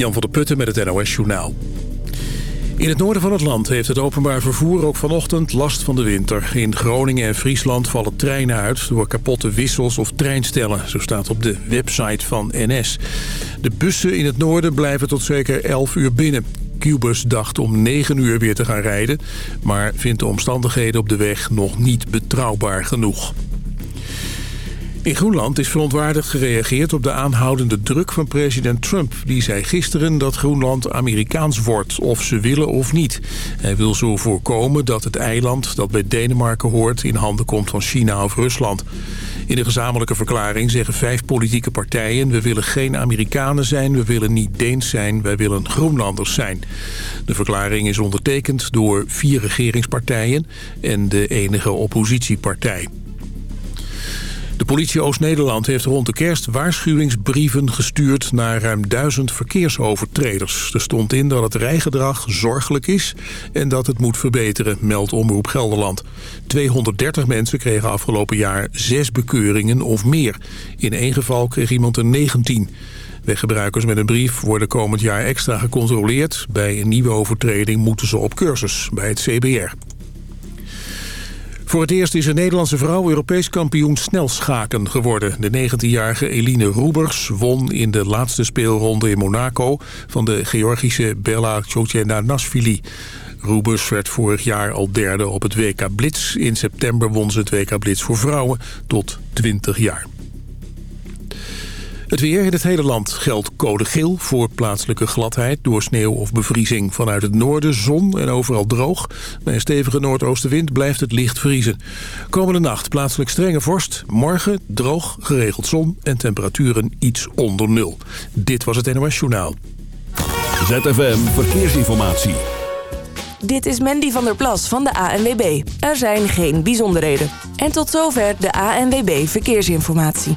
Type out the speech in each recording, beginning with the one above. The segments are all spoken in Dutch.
Jan van der Putten met het NOS Journaal. In het noorden van het land heeft het openbaar vervoer ook vanochtend last van de winter. In Groningen en Friesland vallen treinen uit door kapotte wissels of treinstellen. Zo staat op de website van NS. De bussen in het noorden blijven tot zeker 11 uur binnen. Qbus dacht om 9 uur weer te gaan rijden... maar vindt de omstandigheden op de weg nog niet betrouwbaar genoeg. In Groenland is verontwaardigd gereageerd op de aanhoudende druk van president Trump. Die zei gisteren dat Groenland Amerikaans wordt, of ze willen of niet. Hij wil zo voorkomen dat het eiland dat bij Denemarken hoort... in handen komt van China of Rusland. In de gezamenlijke verklaring zeggen vijf politieke partijen... we willen geen Amerikanen zijn, we willen niet Deens zijn, wij willen Groenlanders zijn. De verklaring is ondertekend door vier regeringspartijen en de enige oppositiepartij. De politie Oost-Nederland heeft rond de kerst waarschuwingsbrieven gestuurd naar ruim duizend verkeersovertreders. Er stond in dat het rijgedrag zorgelijk is en dat het moet verbeteren, meldt Omroep Gelderland. 230 mensen kregen afgelopen jaar zes bekeuringen of meer. In één geval kreeg iemand er 19. Weggebruikers met een brief worden komend jaar extra gecontroleerd. Bij een nieuwe overtreding moeten ze op cursus bij het CBR. Voor het eerst is een Nederlandse vrouw Europees kampioen snelschaken geworden. De 19-jarige Eline Roebers won in de laatste speelronde in Monaco... van de Georgische Bella Nasvili. Roebers werd vorig jaar al derde op het WK Blitz. In september won ze het WK Blitz voor vrouwen tot 20 jaar. Het weer in het hele land geldt code geel voor plaatselijke gladheid door sneeuw of bevriezing. Vanuit het noorden zon en overal droog. Bij een stevige noordoostenwind blijft het licht vriezen. Komende nacht plaatselijk strenge vorst. Morgen droog, geregeld zon en temperaturen iets onder nul. Dit was het NOS Journaal. ZFM Verkeersinformatie. Dit is Mandy van der Plas van de ANWB. Er zijn geen bijzonderheden. En tot zover de ANWB Verkeersinformatie.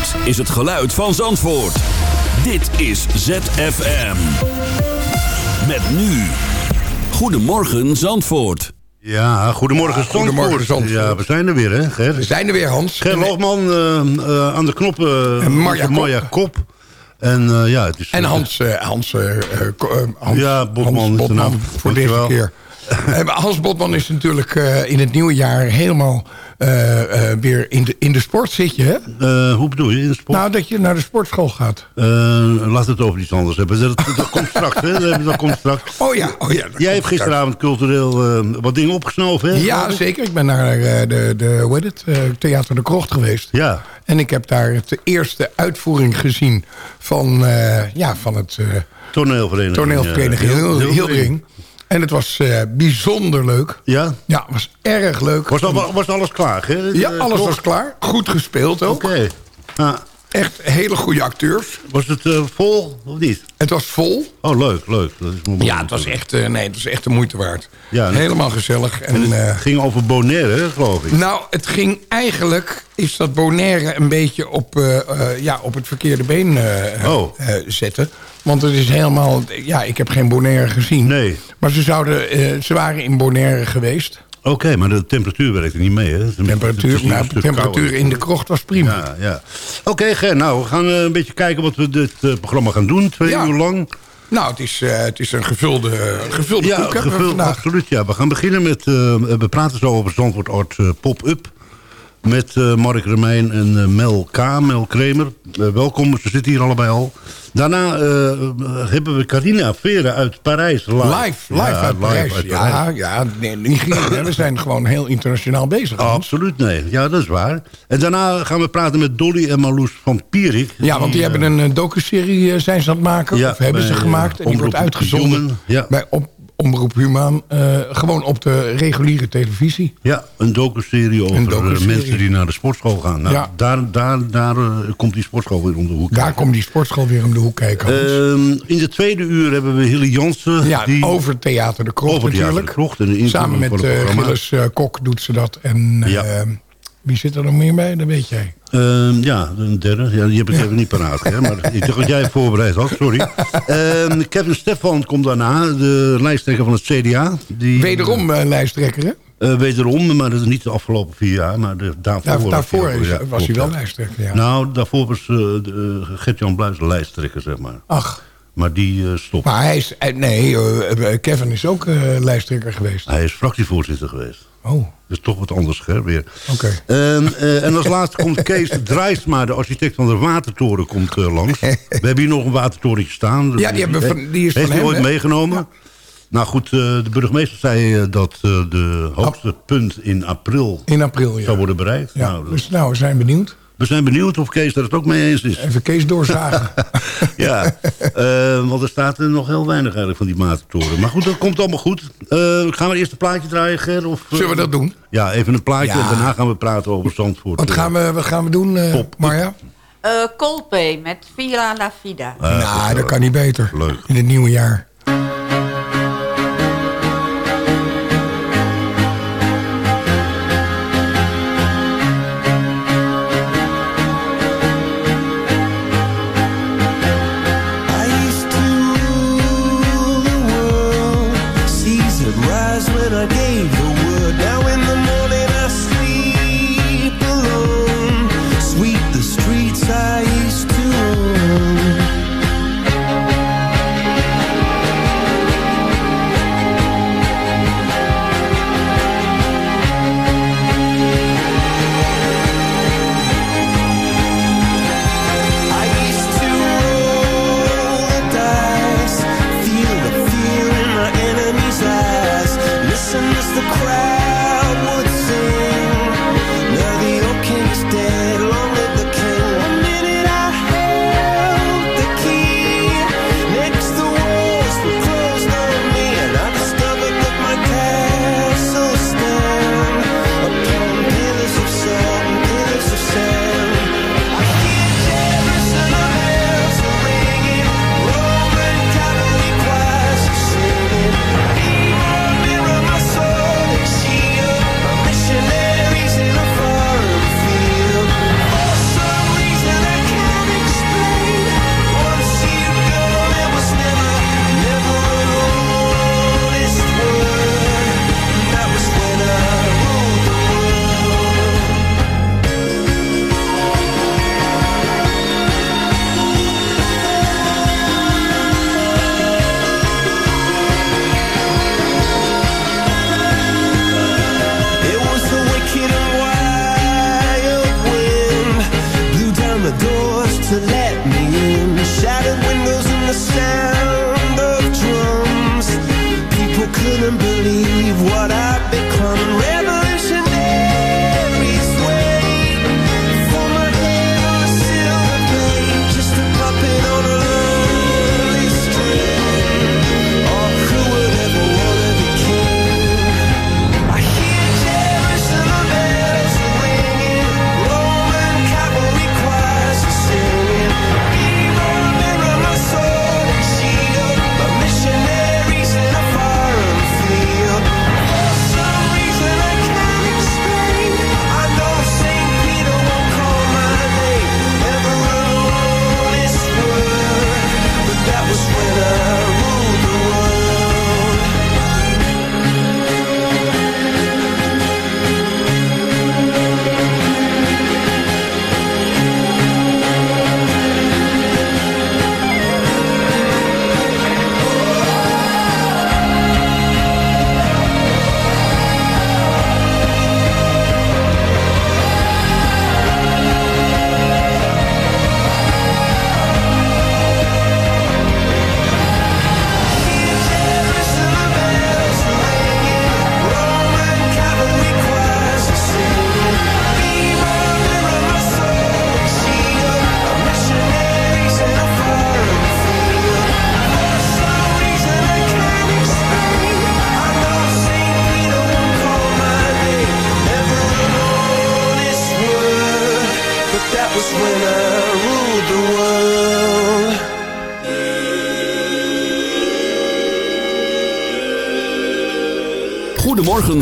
Dit is het geluid van Zandvoort. Dit is ZFM. Met nu. Goedemorgen Zandvoort. Ja, goedemorgen, ja, goedemorgen Zandvoort. Ja, we zijn er weer, hè, Ger? We zijn er weer, Hans. Ger Loogman uh, uh, aan de knoppen. Uh, Marja, Marja Kop. En, uh, ja, het is, en Hans, Hans, Hans, ja, Botman, Hans Botman voor deze keer. Hans Botman is natuurlijk in het nieuwe jaar helemaal uh, uh, weer in de, in de sport zit je, hè? Hoe bedoel je, in de sport? Nou, dat je naar de sportschool gaat. laat het over iets anders hebben. Dat, dat komt straks, hè? Dat komt straks. Oh ja, oh ja. Jij hebt gisteravond straks. cultureel wat dingen opgesnoven, hè? Ja, zeker. Ik ben naar de, de hoe heet het, Theater de Krocht geweest. Ja. En ik heb daar de eerste uitvoering gezien van, ja, van het... toneelvereniging. Toneelvereniging ja. Hildering. En het was uh, bijzonder leuk. Ja? Ja, het was erg leuk. Was, al, was alles klaar? Hè? Ja, alles was klaar. Goed gespeeld ook. Oké. Okay. Echt hele goede acteurs. Was het uh, vol of niet? Het was vol. Oh, leuk, leuk. Dat is ja, het was, echt, uh, nee, het was echt de moeite waard. Ja, Helemaal gezellig. En, en het ging over Bonaire, geloof ik. Nou, het ging eigenlijk... is dat Bonaire een beetje op, ja, op het verkeerde been oh. zetten. Want het is helemaal... Ja, ik heb geen Bonaire gezien. Nee. Maar ze, zouden, ze waren in Bonaire geweest. Oké, okay, maar de temperatuur werkte niet mee, hè? De temperatuur, nou, de temperatuur in de krocht was prima. Ja, ja. Oké, okay, nou, we gaan uh, een beetje kijken wat we dit uh, programma gaan doen. Twee ja. uur lang. Nou, het is, uh, het is een gevulde, gevulde ja, koek. Gevuld, absoluut, ja. We gaan beginnen met... we praten zo over Zandvoort Art Pop-Up met uh, Mark Remijn en uh, Mel K. Mel Kremer. Uh, welkom, ze zitten hier allebei al. Daarna hebben we Carina Veren uit Parijs. Live, live, live uit Parijs. Uit ja, ja nee, niet we zijn gewoon heel internationaal bezig. Absoluut, nee. Ja, dat is waar. En daarna gaan we praten met Dolly en Marloes van Pierik. Ja, want die hebben een docuserie zijn ze aan het maken. Ja, of hebben ze gemaakt. En die wordt uitgezonden ja. bij op Omroep Humaan. gewoon op de reguliere televisie. Ja, een docu-serie over docu mensen die naar de sportschool gaan. Nou, ja. Daar, daar, daar komt die sportschool weer om de hoek Daar komt die sportschool weer om de hoek kijken. Ehm, in de tweede uur hebben we Hilly Jansen. Ja, die, over Theater de Krocht over natuurlijk. De Krocht, en Samen met Gilles Kok doet ze dat. En ja. Ehm, wie zit er nog meer bij? Dat weet jij. Uh, ja, een derde. Ja, die heb ik even niet paraat. Hè, maar ik dacht dat jij het voorbereid had, sorry. Uh, Kevin Stefan komt daarna, de lijsttrekker van het CDA. Die, Wederom uh, lijsttrekker, hè? Uh, wederom, maar dat is niet de afgelopen vier jaar. Maar de, daarvoor, daarvoor is, was hij wel lijsttrekker, ja. Nou, daarvoor was Gert-Jan Bluis de lijsttrekker, zeg maar. Ach. Maar die uh, stopt. Maar hij is... Nee, Kevin is ook lijsttrekker geweest. Hij is fractievoorzitter geweest. Oh. Dus toch wat anders, hè, weer. Oké. En, uh, en als laatste komt Kees Drijsma, de architect van de Watertoren, komt uh, langs. We hebben hier nog een watertorentje staan. Ja, die, hebben van, die is Heeft van hij ooit meegenomen? Ja. Nou goed, uh, de burgemeester zei dat de hoogste punt in april, in april ja. zou worden bereikt. Ja, nou, dus nou, we zijn benieuwd. We zijn benieuwd of Kees er het ook mee eens is. Even Kees doorzagen. ja, uh, want er staat er nog heel weinig eigenlijk van die matentoren. Maar goed, dat komt allemaal goed. Uh, gaan we eerst een plaatje draaien, Ger? Of, Zullen we dat doen? Ja, even een plaatje ja. en daarna gaan we praten over Zandvoort. Wat gaan we, wat gaan we doen, uh, Pop. Marja? Uh, Coldplay met Villa La Vida. nou, dat kan niet beter. Leuk. In het nieuwe jaar.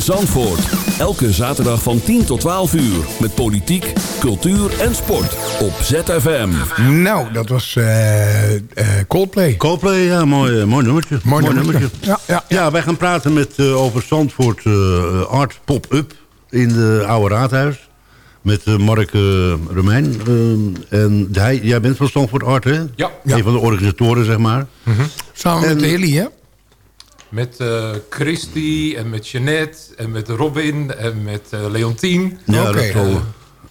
Zandvoort. Elke zaterdag van 10 tot 12 uur. Met politiek, cultuur en sport. Op ZFM. Nou, dat was uh, uh, Coldplay. Coldplay, ja, mooi, mooi nummertje. Mooi, mooi nummertje. Ja, ja, ja. wij gaan praten met, uh, over Zandvoort Art Pop-Up in de Oude Raadhuis. Met Mark Romein. en hij, jij bent van Zandvoort Art, hè? Ja. Een van de organisatoren, zeg maar. Mm -hmm. Samen en, met Hilly, hè? Met uh, Christy en met Jeannette en met Robin en met uh, Leontien. Ja, okay. dat wel.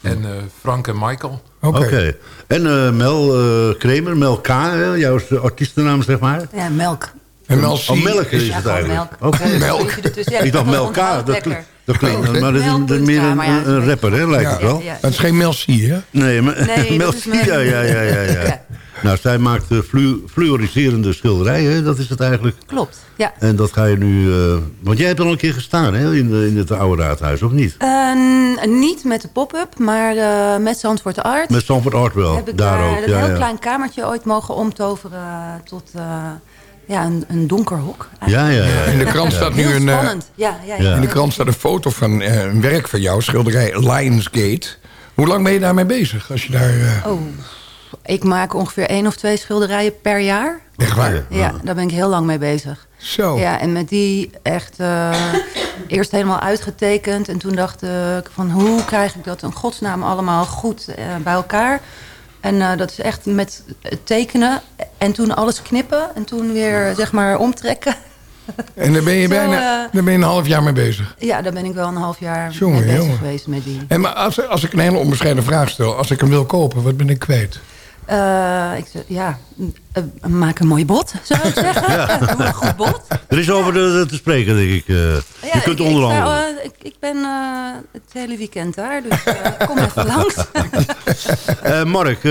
En uh, Frank en Michael. Oké. Okay. Okay. En Mel Kremer, Mel K, hè? jouw artiestennaam zeg maar. Ja, Melk. En Mel C. Oh, Melk is het eigenlijk. Melk. Okay. melk. Ja, ik dacht Mel K, dat, dat klinkt, oh, maar dat is meer een, een, een rapper, hè, lijkt ja, het wel. Ja, ja. Het is geen Mel C, hè? Nee, maar, nee Mel C, ja, ja, ja, ja. Nou, zij maakt flu fluoriserende schilderijen, dat is het eigenlijk. Klopt, ja. En dat ga je nu... Uh, want jij hebt al een keer gestaan hè, in, de, in het oude raadhuis, of niet? Uh, niet met de pop-up, maar uh, met Zandvoort Art. Met Zandvoort Art wel, heb ik daar daar ook. een ja, heel ja. klein kamertje ooit mogen omtoveren tot... ja, een, een donker hok. Ja, ja, ja, In de krant staat nu Heel een... spannend. Ja, ja, ja. In de krant staat een foto van een werk van jou, schilderij Lionsgate. Hoe lang ben je daarmee bezig? Als je daar... Oh, ik maak ongeveer één of twee schilderijen per jaar. Echt waar? Ja, daar ben ik heel lang mee bezig. Zo. Ja, en met die echt uh, eerst helemaal uitgetekend. En toen dacht ik van hoe krijg ik dat in godsnaam allemaal goed uh, bij elkaar. En uh, dat is echt met tekenen en toen alles knippen. En toen weer zeg maar omtrekken. En daar ben je, Zo, bijna, daar ben je een half jaar mee bezig? Ja, daar ben ik wel een half jaar jongen, mee bezig jongen. geweest met die. En maar als, als ik een hele onbescheiden vraag stel. Als ik hem wil kopen, wat ben ik kwijt? Uh, ik, ja, uh, maak een mooi bod, zou ik zeggen. ja. een goed bod. Er is over de, te spreken, denk ik. Uh, ja, je kunt ik, onderhandelen. Ik, ik, ik, ben het hele weekend daar, dus kom even langs. Mark,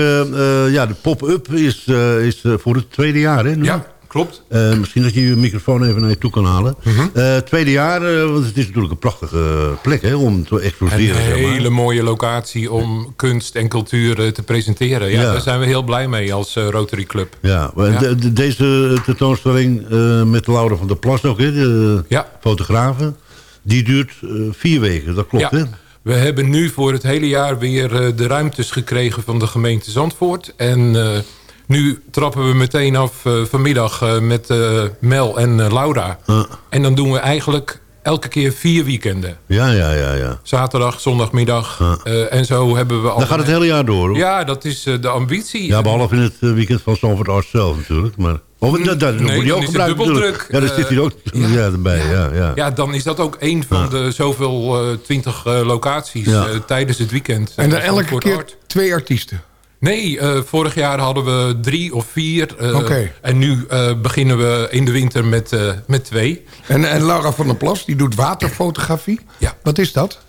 ja, de pop-up is, is voor het tweede jaar, hè? Nu? Ja, klopt. Uh, misschien dat je je microfoon even naar je toe kan halen. -hmm. uh, tweede jaar, uh, want het is natuurlijk een prachtige plek hè, om te exposeren. Een zeg maar. hele mooie locatie om kunst en cultuur te presenteren. Ja, Ja. Daar zijn we heel blij mee als Rotary Club. Ja, maar Ja. de- de- deze tentoonstelling met Laura van der Plas ook, hè, de Ja. fotografen, die duurt eh, vier weken, dat klopt hè? We hebben nu voor het hele jaar weer eh, de ruimtes gekregen van de gemeente Zandvoort. En eh, nu trappen we meteen af eh, vanmiddag eh, met eh, Mel en Laura. Ja. En dan doen we eigenlijk elke keer vier weekenden. Ja, ja, ja. ja. Zaterdag, zondagmiddag. Eh, en zo hebben we al... Dan gaat het hele jaar door hoor. Ja, dat is eh, de ambitie. Ja, behalve in het weekend van Zandvoort Art zelf natuurlijk. Maar, of, dat, dat Mm, nee, moet je dan ook is het gebruiken dubbel natuurlijk. druk. Ja, dan Eh, zit hij ook ja. erbij. Ja, ja. Ja, dan is dat ook een van de zoveel twintig eh, locaties Ja. tijdens het weekend. En dan elke keer Art. twee artiesten. Nee, eh, vorig jaar hadden we drie of vier. Oké. En nu eh, beginnen we in de winter met, met twee. En, en Laura van der Plas, die doet waterfotografie. Ja. Wat is dat?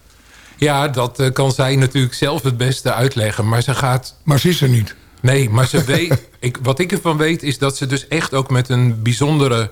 Ja, dat kan zij natuurlijk zelf het beste uitleggen. Maar ze gaat... Maar ze is er niet. Nee, maar ze weet... Ik, wat ik ervan weet is dat ze dus echt ook met een bijzondere...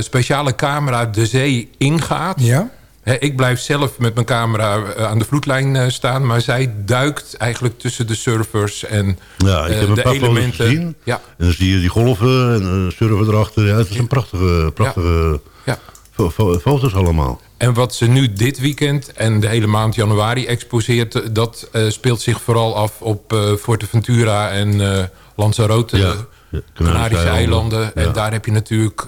speciale camera de zee ingaat. Ja? Hè, ik blijf zelf met mijn camera eh, aan de vloedlijn eh, staan... maar zij duikt eigenlijk tussen de surfers en Ja, ik eh, heb een de paar foto's elementen. gezien. Ja, En dan zie je die golven en een surfen erachter. Ja, het is een prachtige, prachtige ja. fo- fo- foto's allemaal. En wat ze nu dit weekend en de hele maand januari exposeert... dat eh, speelt zich vooral af op eh Forteventura en eh Lanzarote, Ja, ja, Canarische eilanden. Ja. En daar heb je natuurlijk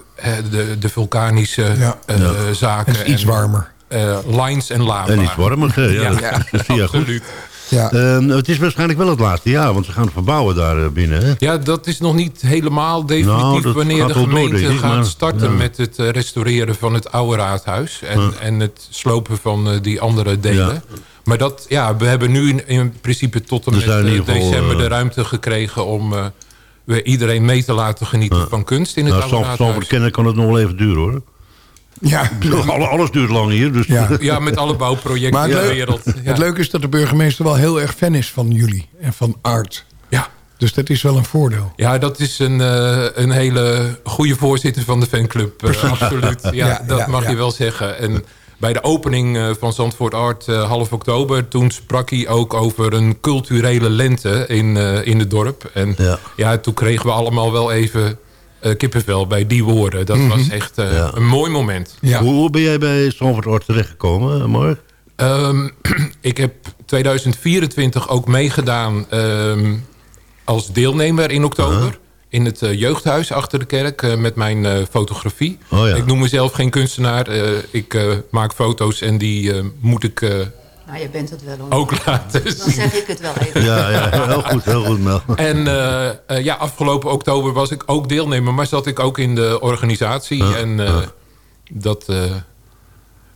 de, de vulkanische Ja. eh, Ja. zaken. Het is iets en, warmer. Eh, lines en lava. En iets warmer. hè, Ja, Ja, ja, dat zie je goed. absoluut. Ja. Ehm, het is waarschijnlijk wel het laatste jaar, want ze gaan verbouwen daar eh, binnen. Hè? Ja, dat is nog niet helemaal definitief Nou, wanneer de door, gemeente gaat maar- starten ja. met het eh, restaureren van het oude raadhuis. En, en het slopen van die andere delen. Ja. Maar dat, ja, we hebben nu in, in principe tot en met december de ruimte gekregen om eh, weer iedereen mee te laten genieten van kunst in het Nou, oude raadhuis. kennen kan het nog wel even duren hoor. Ja. Alle- Alles duurt lang hier. Dus Ja. Ja, met alle bouwprojecten Maar in de leuk- wereld. Ja. het leuke is dat de burgemeester wel heel erg fan is van jullie. En van art. Ja. Dus dat is wel een voordeel. Ja, dat is een, eh, een hele goede voorzitter van de fanclub. eh, absoluut. Ja, Ja, dat ja, mag ja. je wel zeggen. En bij de opening eh, van Zandvoort Art half oktober... toen sprak hij ook over een culturele lente in, eh, in het dorp. En ja. Ja. toen kregen we allemaal wel even kippenvel bij die woorden. Dat was echt een mooi moment. Hoe, hoe, ben jij bij Zandvoort Oort terechtgekomen, Mark? Um, ik heb 2024 ook meegedaan um, als deelnemer in oktober. In het uh, jeugdhuis achter de kerk uh, met mijn uh, fotografie. Oh, ja. Ik noem mezelf geen kunstenaar. ik maak foto's en die moet ik nou, je bent het wel. Hoor. Ook laten Dan zeg ik het wel even. Ja, ja heel goed, heel goed Mel. En uh, uh, ja, afgelopen oktober was ik ook deelnemer, maar zat ik ook in de organisatie. En uh, ja. dat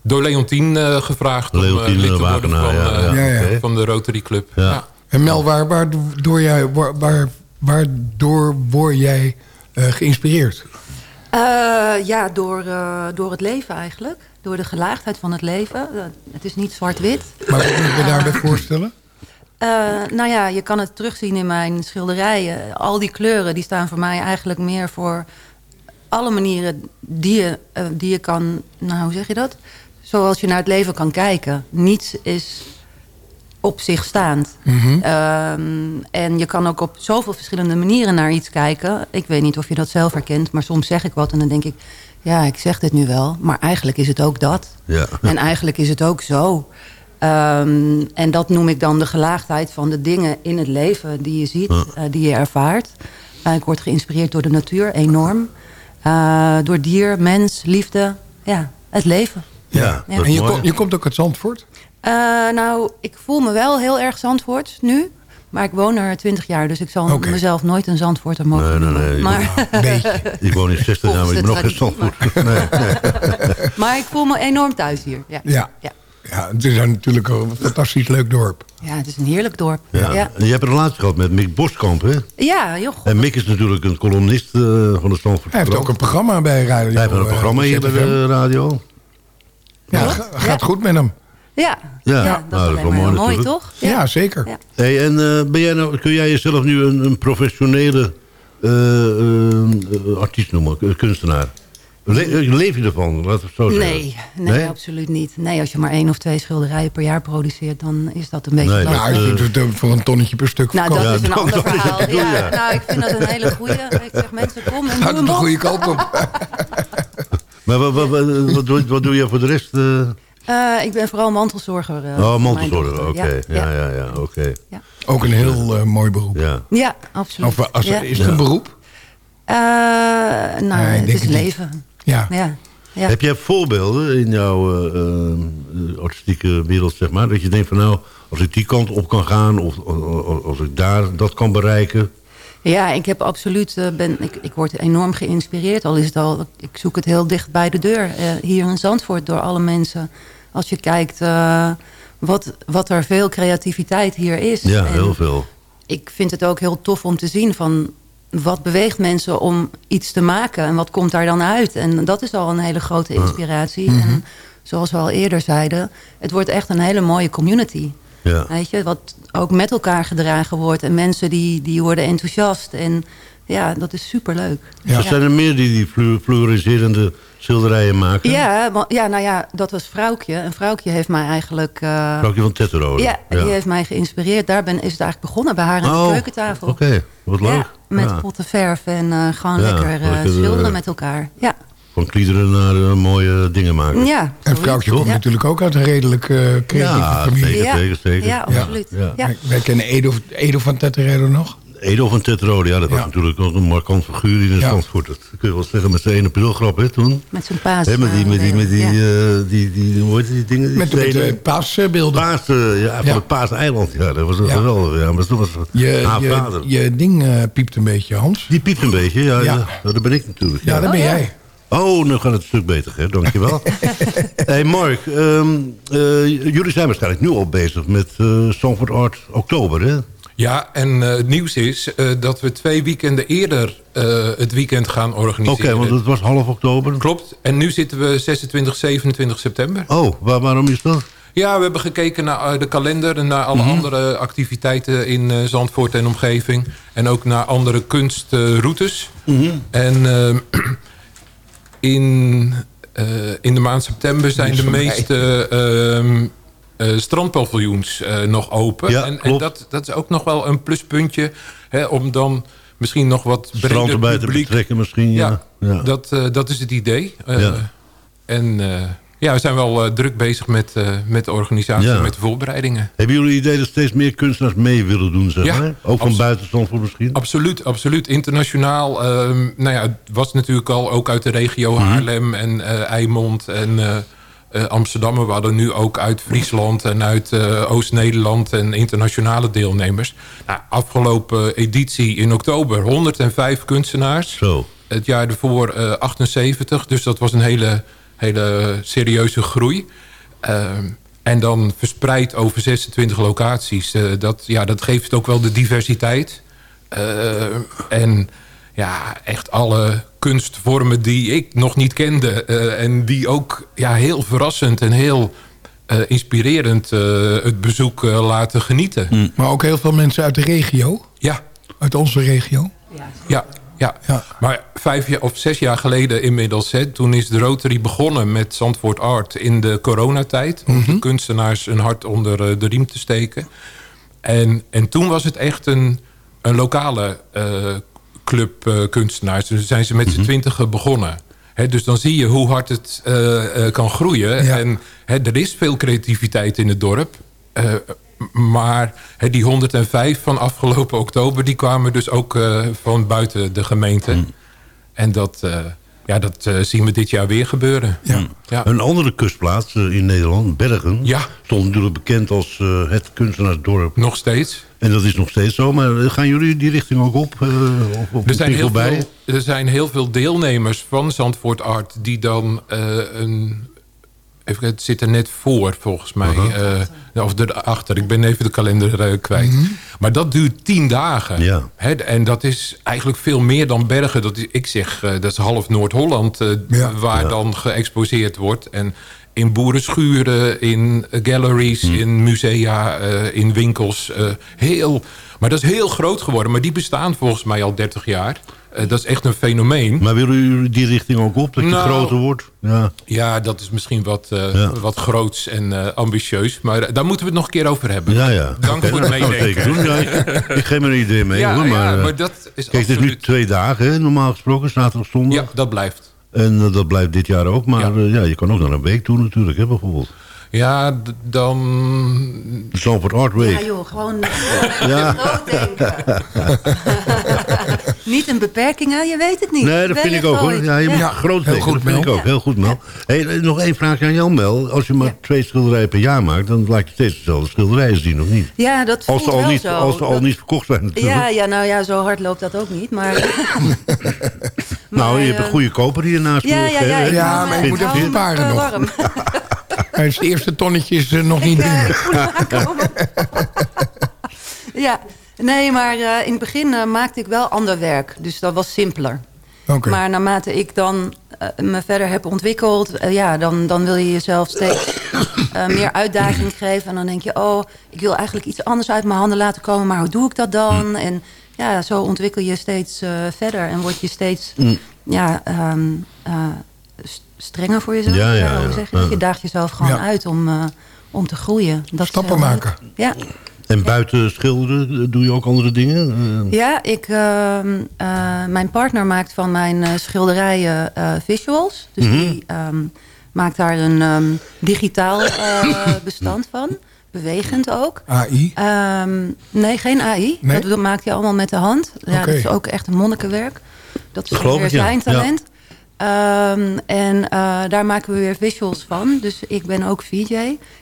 door Leontien gevraagd Leontien om lid te worden van, ja, ja, ja. van de Rotary Club. Ja. En Mel, waar, waardoor, jij, waar, waar, waardoor word jij geïnspireerd? ja, door, door het leven eigenlijk door de gelaagdheid van het leven. het is niet zwart-wit. Maar wat moet je me daarbij voorstellen? Uh, nou ja, je kan het terugzien in mijn schilderijen. Al die kleuren die staan voor mij eigenlijk meer voor alle manieren die je, uh, die je kan... Nou, hoe zeg je dat? Zoals je naar het leven kan kijken. Niets is op zich staand. Mhm. Mm -hmm. uh, en je kan ook op zoveel verschillende manieren naar iets kijken. Ik weet niet of je dat zelf herkent, maar soms zeg ik wat en dan denk ik... ja, ik zeg dit nu wel, maar eigenlijk is het ook dat. Ja. En eigenlijk is het ook zo. Um, en dat noem ik dan de gelaagdheid van de dingen in het leven die je ziet, Ja. uh, die je ervaart. Uh, ik word geïnspireerd door de natuur, enorm. Uh, door dier, mens, liefde, ja, het leven. Ja, En je, kom, je komt ook uit Zandvoort? Uh, nou, ik voel me wel heel erg Zandvoort nu. Maar ik woon er 20 jaar, dus ik zal mezelf nooit een Zandvoorter mogen Nee, nee, nee, maar, Een beetje. Ik woon in 60 jaar, maar ik ben nog geen Zandvoort. Nee, nee. maar ik voel me enorm thuis hier. Ja. Ja. Ja. Ja, het is natuurlijk een fantastisch leuk dorp. ja, het is een heerlijk dorp. Ja. Ja, En je hebt een relatie gehad met Mick Boskamp, hè? ja joh. En Mick is natuurlijk een columnist eh, van de Zandvoort. Hij heeft ook een programma bij Radio. Hij heeft een eh, programma hier bij de radio. Ja, ga- gaat goed met hem. Ja, Ja, ja, dat nou, is dat is alleen wel mooi toch? Ja, zeker. Ja. Hey, en eh, ben jij nou, kun jij jezelf nu een, een professionele eh, eh, artiest noemen, kunstenaar? Le leef je ervan? We het zo zeggen. Nee, nee, absoluut niet. Nee, als je maar één of twee schilderijen per jaar produceert... dan is dat een beetje Nee. Nou, als je het voor een tonnetje per stuk Nou, dat is een ander verhaal. Ja, ja. nou, ik vind dat een hele goeie. Ik zeg mensen, kom en gaat doe op. goede kant op. Maar wat, wat, wat, wat doe, wat doe je voor de rest? eh? Eh, ik ben vooral mantelzorger. eh, oh, mantelzorger, oké. Ja, ja, ja, oké. Ook een heel eh, mooi beroep. Ja. Ja, absoluut. Of, als, ja. Is het een beroep? Eh, nou, het is het leven. Ja. Ja. Ja. Heb jij voorbeelden in jouw artistieke wereld, zeg maar? Dat je denkt van nou, als ik die kant op kan gaan... of of- als ik daar dat kan bereiken... Ja, ik heb absoluut. ben, ik, ik word enorm geïnspireerd. Al is het al. Ik zoek het heel dicht bij de deur. eh, hier in Zandvoort door alle mensen. Als je kijkt eh, wat, wat er veel creativiteit hier is. Ja, En heel veel. Ik vind het ook heel tof om te zien van. Wat beweegt mensen om iets te maken en wat komt daar dan uit? En dat is al een hele grote inspiratie. En zoals we al eerder zeiden, het wordt echt een hele mooie community. Ja. Weet je, wat ook met elkaar gedragen wordt. En mensen die, die worden enthousiast. En ja, dat is superleuk. Er zijn er meer die die flu- fluoriserende schilderijen maken. Ja, want- ja, nou ja, dat was Vrouwtje. En Vrouwtje heeft mij eigenlijk... eh, Vrouwtje van Tetterode. ja, die heeft mij geïnspireerd. Daar ben, is het eigenlijk begonnen, bij haar aan Oh, de keukentafel. Oké, wat leuk. Ja, met Ja. potten verf en eh, gewoon Ja, lekker eh, lekker, schilderen met elkaar. Ja, Van kliederen naar mooie dingen maken. ja En vrouwtje komt ja. natuurlijk ook uit een redelijk eh, creatieve Ja, familie. zeker, Ja. zeker, zeker. Ja, absoluut. Ja. Ja. Wij, wij kennen Edo, Edo van Tetteredo nog. Edo van Tetterode, ja, dat was Ja. natuurlijk ook een markant figuur in de Ja. Zandvoort. Dat kun je wel zeggen met zijn ene aprilgrap, hè, toen. Met zijn paas. Hè, met die, met die, met die, ja. eh, die, die, hoe heet die dingen? Die Met de, met stenen? de paasbeelden. Paas, eh, ja, van Ja. het Paaseiland. Ja, dat was een geweldig. Ja, maar dat was Je, haar je, vader. je ding eh, piept een beetje, Hans. Die piept een beetje, ja, Ja. ja. dat ben ik natuurlijk. Ja, dat ben ja. jij. Oh, nu gaat het een stuk beter, hè? dankjewel. hey Mark, ehm, eh, jullie zijn waarschijnlijk nu al bezig met eh Zandvoort Art Oktober, hè? Ja, en eh, het nieuws is eh, dat we twee weekenden eerder eh, het weekend gaan Oké, organiseren. want het was half oktober. Klopt. En nu zitten we 26, 27 september. Oh, waar, waarom is dat? Ja, we hebben gekeken naar de kalender en naar alle Mhm. andere activiteiten in Zandvoort en omgeving. En ook naar andere kunstroutes. Mhm. En eh, in, in de maand september zijn de meeste eh, strandpaviljoens eh, nog open. Ja, en en dat, dat is ook nog wel een pluspuntje. Hè, om dan misschien nog wat Strand breder erbij te publiek. betrekken misschien. Ja. Ja, Dat, eh, dat is het idee. En ja, we zijn wel druk bezig met, met de organisatie, met de voorbereidingen. Hebben jullie het idee dat steeds meer kunstenaars mee willen doen, zeg maar? Ook van absoluut. buiten Zandvoort misschien? Absoluut, absoluut. Internationaal. ehm, nou ja, het was natuurlijk al ook uit de regio Mhm. Haarlem en Eimond en eh, eh. Maar We hadden nu ook uit Friesland en uit eh, Oost-Nederland en internationale deelnemers. Nou, afgelopen editie in oktober 105 kunstenaars. Zo. Het jaar ervoor eh 78, dus dat was een hele, hele serieuze groei. En dan verspreid over 26 locaties. Eh, dat, ja, dat geeft ook wel de diversiteit. Eh, en ja, echt alle kunstvormen die ik nog niet kende. eh, en die ook ja, heel verrassend en heel eh, inspirerend eh, het bezoek laten genieten. Maar ook heel veel mensen uit de regio. Ja, Uit onze regio. ja, ja. Ja. Maar vijf jaar, of zes jaar geleden inmiddels... Hè, toen is de Rotary begonnen met Zandvoort Art in de coronatijd... om de kunstenaars een hart onder de riem te steken. En, en toen was het echt een, een lokale eh, club kunstenaars. Dus zijn ze met z'n twintigen begonnen. Dus dan zie je hoe hard het eh, eh, kan groeien. Ja. En er is veel creativiteit in het dorp... Eh, maar die 105 van afgelopen oktober... die kwamen dus ook van buiten de gemeente. En dat, ja, dat zien we dit jaar weer gebeuren. Ja. Ja. Een andere kustplaats in Nederland, Bergen... Ja. stond natuurlijk bekend als het kunstenaarsdorp. Nog steeds. En dat is nog steeds zo. Maar gaan jullie die richting ook op? eh, Er zijn, heel veel, er zijn heel veel deelnemers van Zandvoort Art... die dan eh, een... Even, het zit er net voor, volgens mij. eh, of erachter. Ik ben even de kalender kwijt. Maar dat duurt tien dagen. Ja. Hè, en dat is eigenlijk veel meer dan Bergen. Dat is, ik zeg, dat is half Noord-Holland... Ja. waar Ja. dan geëxposeerd wordt. En in boerenschuren, in galleries, in musea, eh, in winkels. eh, heel, maar dat is heel groot geworden. Maar die bestaan volgens mij al 30 jaar. Eh, dat is echt een fenomeen. Maar willen jullie die richting ook op? Dat je Nou, groter wordt? Ja. Ja, dat is misschien wat, Ja. wat groots en ambitieus. Maar daar moeten we het nog een keer over hebben. Ja, ja. Dank voor het we meedenken. doen. Ja, ik, geef me een idee mee. Ja, hoor, maar, ja, maar dat is Kijk, het is nu absoluut... twee dagen, hè, normaal gesproken, zaterdag, zondag. Ja, dat blijft. En eh, dat blijft dit jaar ook. Maar Ja. ja. ja, je kan ook naar een week toe natuurlijk, hè, bijvoorbeeld. Ja, dan... Zandvoort Art Week. Ja joh, gewoon Ja. groot denken. niet een beperkingen, je weet het niet. Nee, dat vind ik ook hoor. Ja, je moet Ja, groot heel denken. goed, dat vind ik ook. Heel goed, Mel. Hey, eh, nog één vraag aan jou, Mel. Als je maar twee schilderijen per jaar maakt... dan laat je steeds dezelfde schilderijen zien, of niet? Ja, dat voelt Als ze al, wel niet, zo. als ze al Dat- niet verkocht zijn natuurlijk. Ja, ja, nou ja, zo hard loopt dat ook niet. Maar, nou, je hebt eh, een goede koper die je naast Ja, moet ja, ja. ik Ja, maar eh, je moet ik even sparen eh, nog. warm. Het eerste tonnetje is eh, nog niet Ik, eh, binnen. ja, nee, maar eh, in het begin eh, maakte ik wel ander werk. Dus dat was simpeler. Oké. Maar naarmate ik dan eh, me verder heb ontwikkeld... eh, ja, dan, dan wil je jezelf steeds eh, meer uitdaging geven. En dan denk je, oh, ik wil eigenlijk iets anders uit mijn handen laten komen. Maar hoe doe ik dat dan? En ja, zo ontwikkel je steeds eh, verder. En word je steeds ja, ehm, eh, st- strenger voor jezelf. Ja, ja, ja. zeg je daagt jezelf gewoon Ja. uit om, eh, om te groeien. Dat is Stappen maken. Ja. En buiten schilderen doe je ook andere dingen? Ja, ik, ehm, eh, mijn partner maakt van mijn eh, schilderijen eh, visuals. Dus die ehm, maakt daar een ehm, digitaal eh, bestand van. Bewegend ook. AI. Ehm, nee, geen AI. Nee? Dat maakt hij allemaal met de hand. Ja. Dat is ook echt een monnikenwerk. Dat is weer ik, ja. zijn talent. Ehm, en eh, daar maken we weer visuals van. Dus ik ben ook VJ.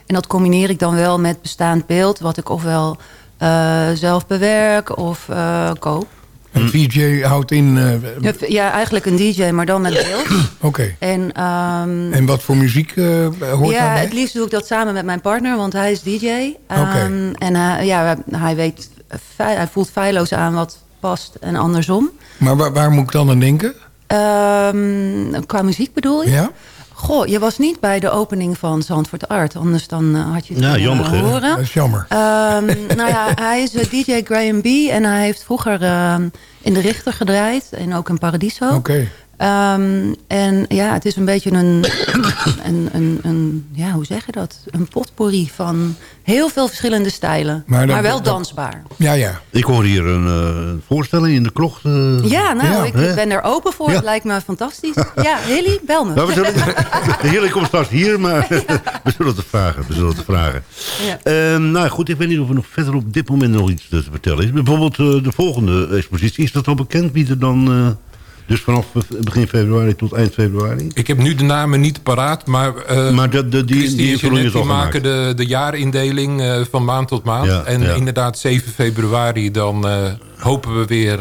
En dat combineer ik dan wel met bestaand beeld... wat ik ofwel eh, zelf bewerk of eh, koop. En VJ houdt in... eh, Ja, Ja, eigenlijk een DJ, maar dan met beeld. Oké. En, ehm, En wat voor muziek eh, hoort ja, daarbij? het liefst doe ik dat samen met mijn partner, want hij is DJ. Ehm, Oké. En hij, ja, hij, weet, hij voelt feilloos aan wat past en andersom. Maar waar, waar moet ik dan aan denken? Ehm, qua muziek bedoel je? Ja? Goh, je was niet bij de opening van Zandvoort Art. Anders dan eh, had je het Ja, kunnen jammer, horen. Dat is jammer. Ehm, nou ja, hij is eh, DJ Graham B. En hij heeft vroeger ehm, in de Richter gedraaid. En ook in Paradiso. Oké. Ehm, en ja, het is een beetje een, een, een, een, ja, hoe zeg je dat? Een potpourri van heel veel verschillende stijlen. Maar, Maar, wel dansbaar. Ja, ja. Ik hoor hier een eh, voorstelling in de krocht. eh. Ja, nou, Ja, ik hè? ben er open voor. Ja. Het lijkt me fantastisch. Ja, Hilly, bel me. Nou, we zullen, de heerlijk komt straks hier, maar we zullen het vragen. We zullen het vragen. Ja. Ehm, nou goed, ik weet niet of er nog verder op dit moment nog iets te vertellen is. Bijvoorbeeld eh, de volgende expositie. Is dat al bekend wie er dan... dus vanaf begin februari tot eind februari? Ik heb nu de namen niet paraat, maar... eh, Maar de, de, die, die invulling is al die maken de, de jaarindeling eh, van maand tot maand. Ja, en ja. inderdaad 7 februari dan eh, hopen we weer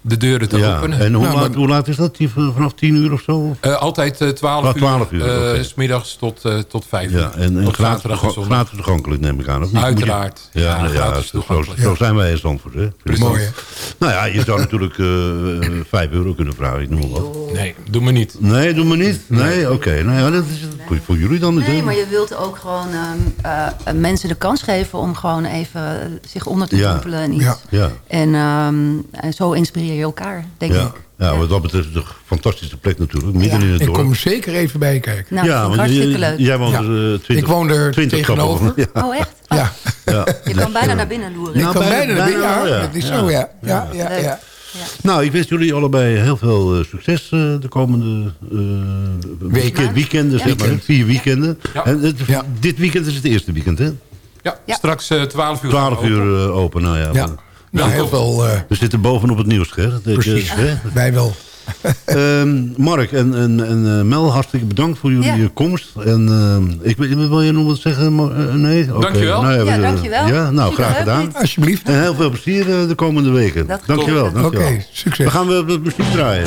de deuren te Ja, openen. en hoe, Nou, laat, maar- hoe laat is dat? Vanaf 10 uur of zo? Eh, altijd eh, 12, Ah, 12 uur, uur, eh, s middags tot, eh, tot 5 uur. Ja, en, en gratis, gratis toegankelijk neem ik aan. Of niet? Uiteraard. Je- Ja, Ja, zo, zijn wij in Zandvoort. Hè? Mooi, hè? Nou ja, je zou natuurlijk eh 5 euro kunnen vragen. Ik noem maar wat. Nee, doe me niet. Nee, doe maar niet. Nee, oké. Nou ja, dat is voor, voor jullie dan Nee, maar je wilt ook gewoon ehm, eh, mensen de kans geven om gewoon even zich onder te Ja. dompelen en iets. Ja. Ja, En, ehm, en zo inspireer je elkaar, denk ja. ik. ja, wat dat betreft is het een fantastische plek natuurlijk. Midden Ja. in het Ik dorp. kom zeker even bij kijken. Nou, ja, ik want leuk. jij woont Ja. er eh, 20 Ik woon er 20 stappen tegenover. van. Ja. Oh, echt? Oh, Ja, Ja. Je kan bijna naar binnen loeren. ik Nou, kan bijna- bijna naar binnen. Ja, dat is zo, ja. Ja, ja, ja. Nou, ik wens jullie allebei heel veel eh, succes eh, de komende eh, weekend, weekenden, zeg maar. Weekend. Vier weekenden. Ja. En het, Ja. dit weekend is het eerste weekend, hè? Ja, Ja. straks eh 12 uur. 12 open. uur open, nou ja. Nou, heel veel... eh, We zitten bovenop het nieuws, hè? Dat- precies. hè? Wij wel. Ehm, Mark en, en, en eh, Mel, hartstikke bedankt voor jullie Ja. eh, komst. En ehm, ik, wil je nog wat zeggen? Eh, nee? Oké. Dankjewel. Nou, Ja, we- dankjewel. Ja, nou, graag gedaan. Alsjeblieft. En heel veel plezier de komende weken. Dat dankjewel. dankjewel. Oké, succes. We gaan weer wat muziek draaien.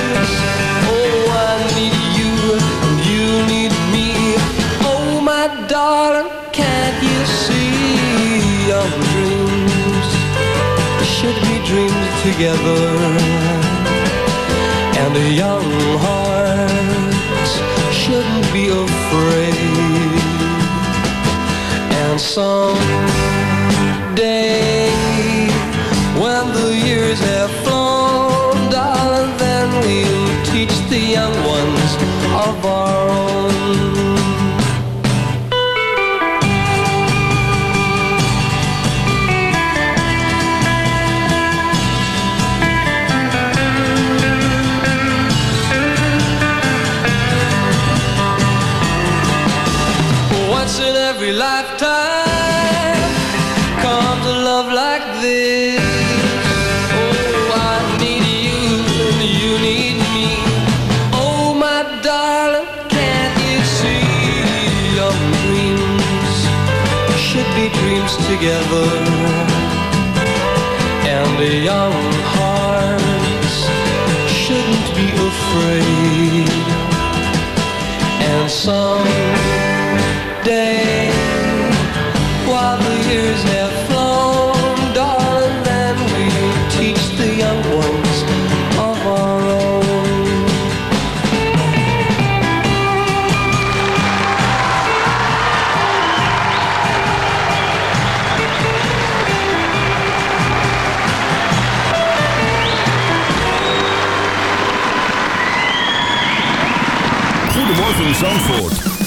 Together, and a young heart shouldn't be afraid. And some afraid. And some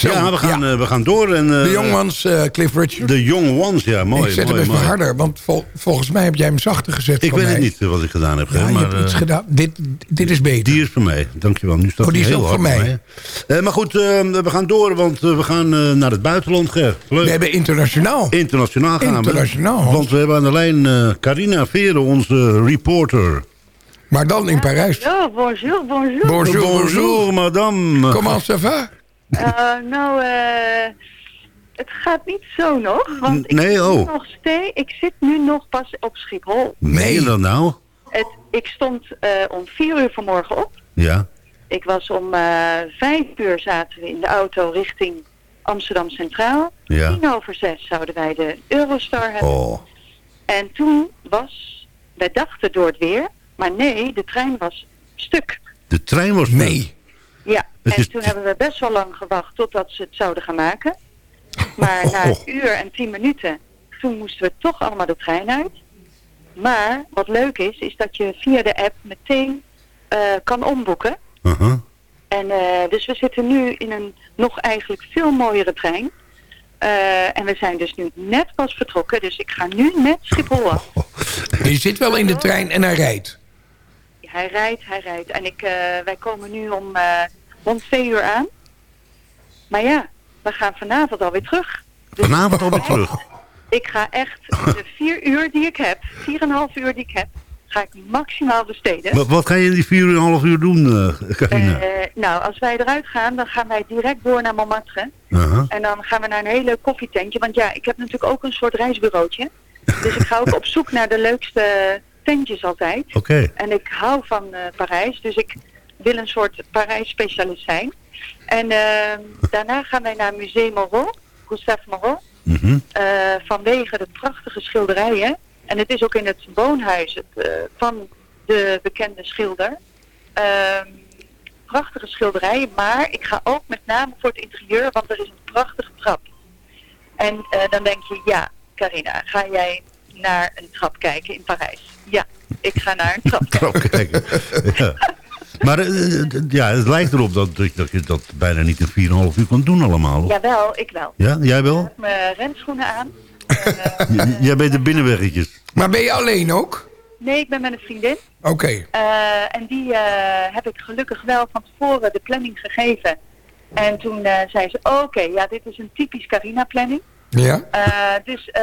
Ja, we gaan, eh, we gaan door. En, eh, De Jongmans, eh, Cliff Richard. De Young Ones, ja, mooi. ik zet mooi, hem even mooi. harder, want vol- volgens mij heb jij hem zachter gezet Ik weet mij. het niet wat ik gedaan heb. Ja, hè, je maar, hebt iets gedaan. Dit, dit is beter. Die is voor mij, dankjewel. Nu staat Oh, die hij is heel ook voor mij. mij. Eh, maar goed, we gaan door, want we gaan eh, naar het buitenland, Ger. Leuk. We hebben internationaal. Internationaal gaan Internationaal, we. Want we hebben aan de lijn eh, Carina Veren, onze reporter. Maar dan in Parijs. Oh, bonjour, bonjour. Bonjour, bonjour. madame. Comment ça va? Eh, nou, eh, het gaat niet zo nog. Want ik, Nee, zit oh. nog steeds, ik zit nu nog pas op Schiphol. Meen je dat nou? Het, ik stond eh, om vier uur vanmorgen op. Ja. Ik was om eh, vijf uur zaten we in de auto richting Amsterdam Centraal. Ja. Tien over zes zouden wij de Eurostar hebben. Oh. En toen was, wij dachten door het weer, maar nee, de trein was stuk. De trein was... Nee. En is- toen hebben we best wel lang gewacht totdat ze het zouden gaan maken. Maar na een uur en tien minuten, toen moesten we toch allemaal de trein uit. Maar wat leuk is, is dat je via de app meteen eh, kan omboeken. Uh-huh. En eh, dus we zitten nu in een nog eigenlijk veel mooiere trein. Eh, en we zijn dus nu net pas vertrokken, dus ik ga nu net Schiphol af. Je zit wel in de trein en hij rijdt. Hij rijdt, hij rijdt. En ik, eh, wij komen nu om eh, rond twee uur aan. Maar ja, we gaan vanavond alweer terug. Dus Vanavond alweer terug. Ik ga echt de vier uur die ik heb, vier en een half uur die ik heb, ga ik maximaal besteden. Wat, wat ga je in die vier en een half uur doen, eh Carina? Eh, nou, als wij eruit gaan, dan gaan wij direct door naar Montmartre. En dan gaan we naar een hele koffietentje. Want ja, ik heb natuurlijk ook een soort reisbureautje. Dus ik ga ook op zoek naar de leukste tentjes altijd. Oké. En ik hou van eh, Parijs, dus ik wil een soort Parijs-specialist zijn. En eh, daarna gaan wij naar Musée Moreau, Gustave Moreau. Mhm. eh, vanwege de prachtige schilderijen. En het is ook in het woonhuis het, eh, van de bekende schilder. Ehm, prachtige schilderijen, maar ik ga ook met name voor het interieur, want er is een prachtige trap. En eh, dan denk je, ja, Carina, ga jij naar een trap kijken in Parijs? Ja, ik ga naar een trap kijken. Trap kijken. ja. Maar eh, d- ja, het lijkt erop dat, dat, je dat bijna niet in 4,5 uur kan doen allemaal. of? Jawel, ik wel. Ja, jij Ik wel? heb mijn renschoenen aan. Jij bent de binnenweggetjes. Maar ben je alleen ook? Nee, ik ben met een vriendin. Oké. Eh, en die eh, heb ik gelukkig wel van tevoren de planning gegeven. En toen eh, zei ze, oké, ja, dit is een typisch Carina-planning. Ja? Eh, dus eh,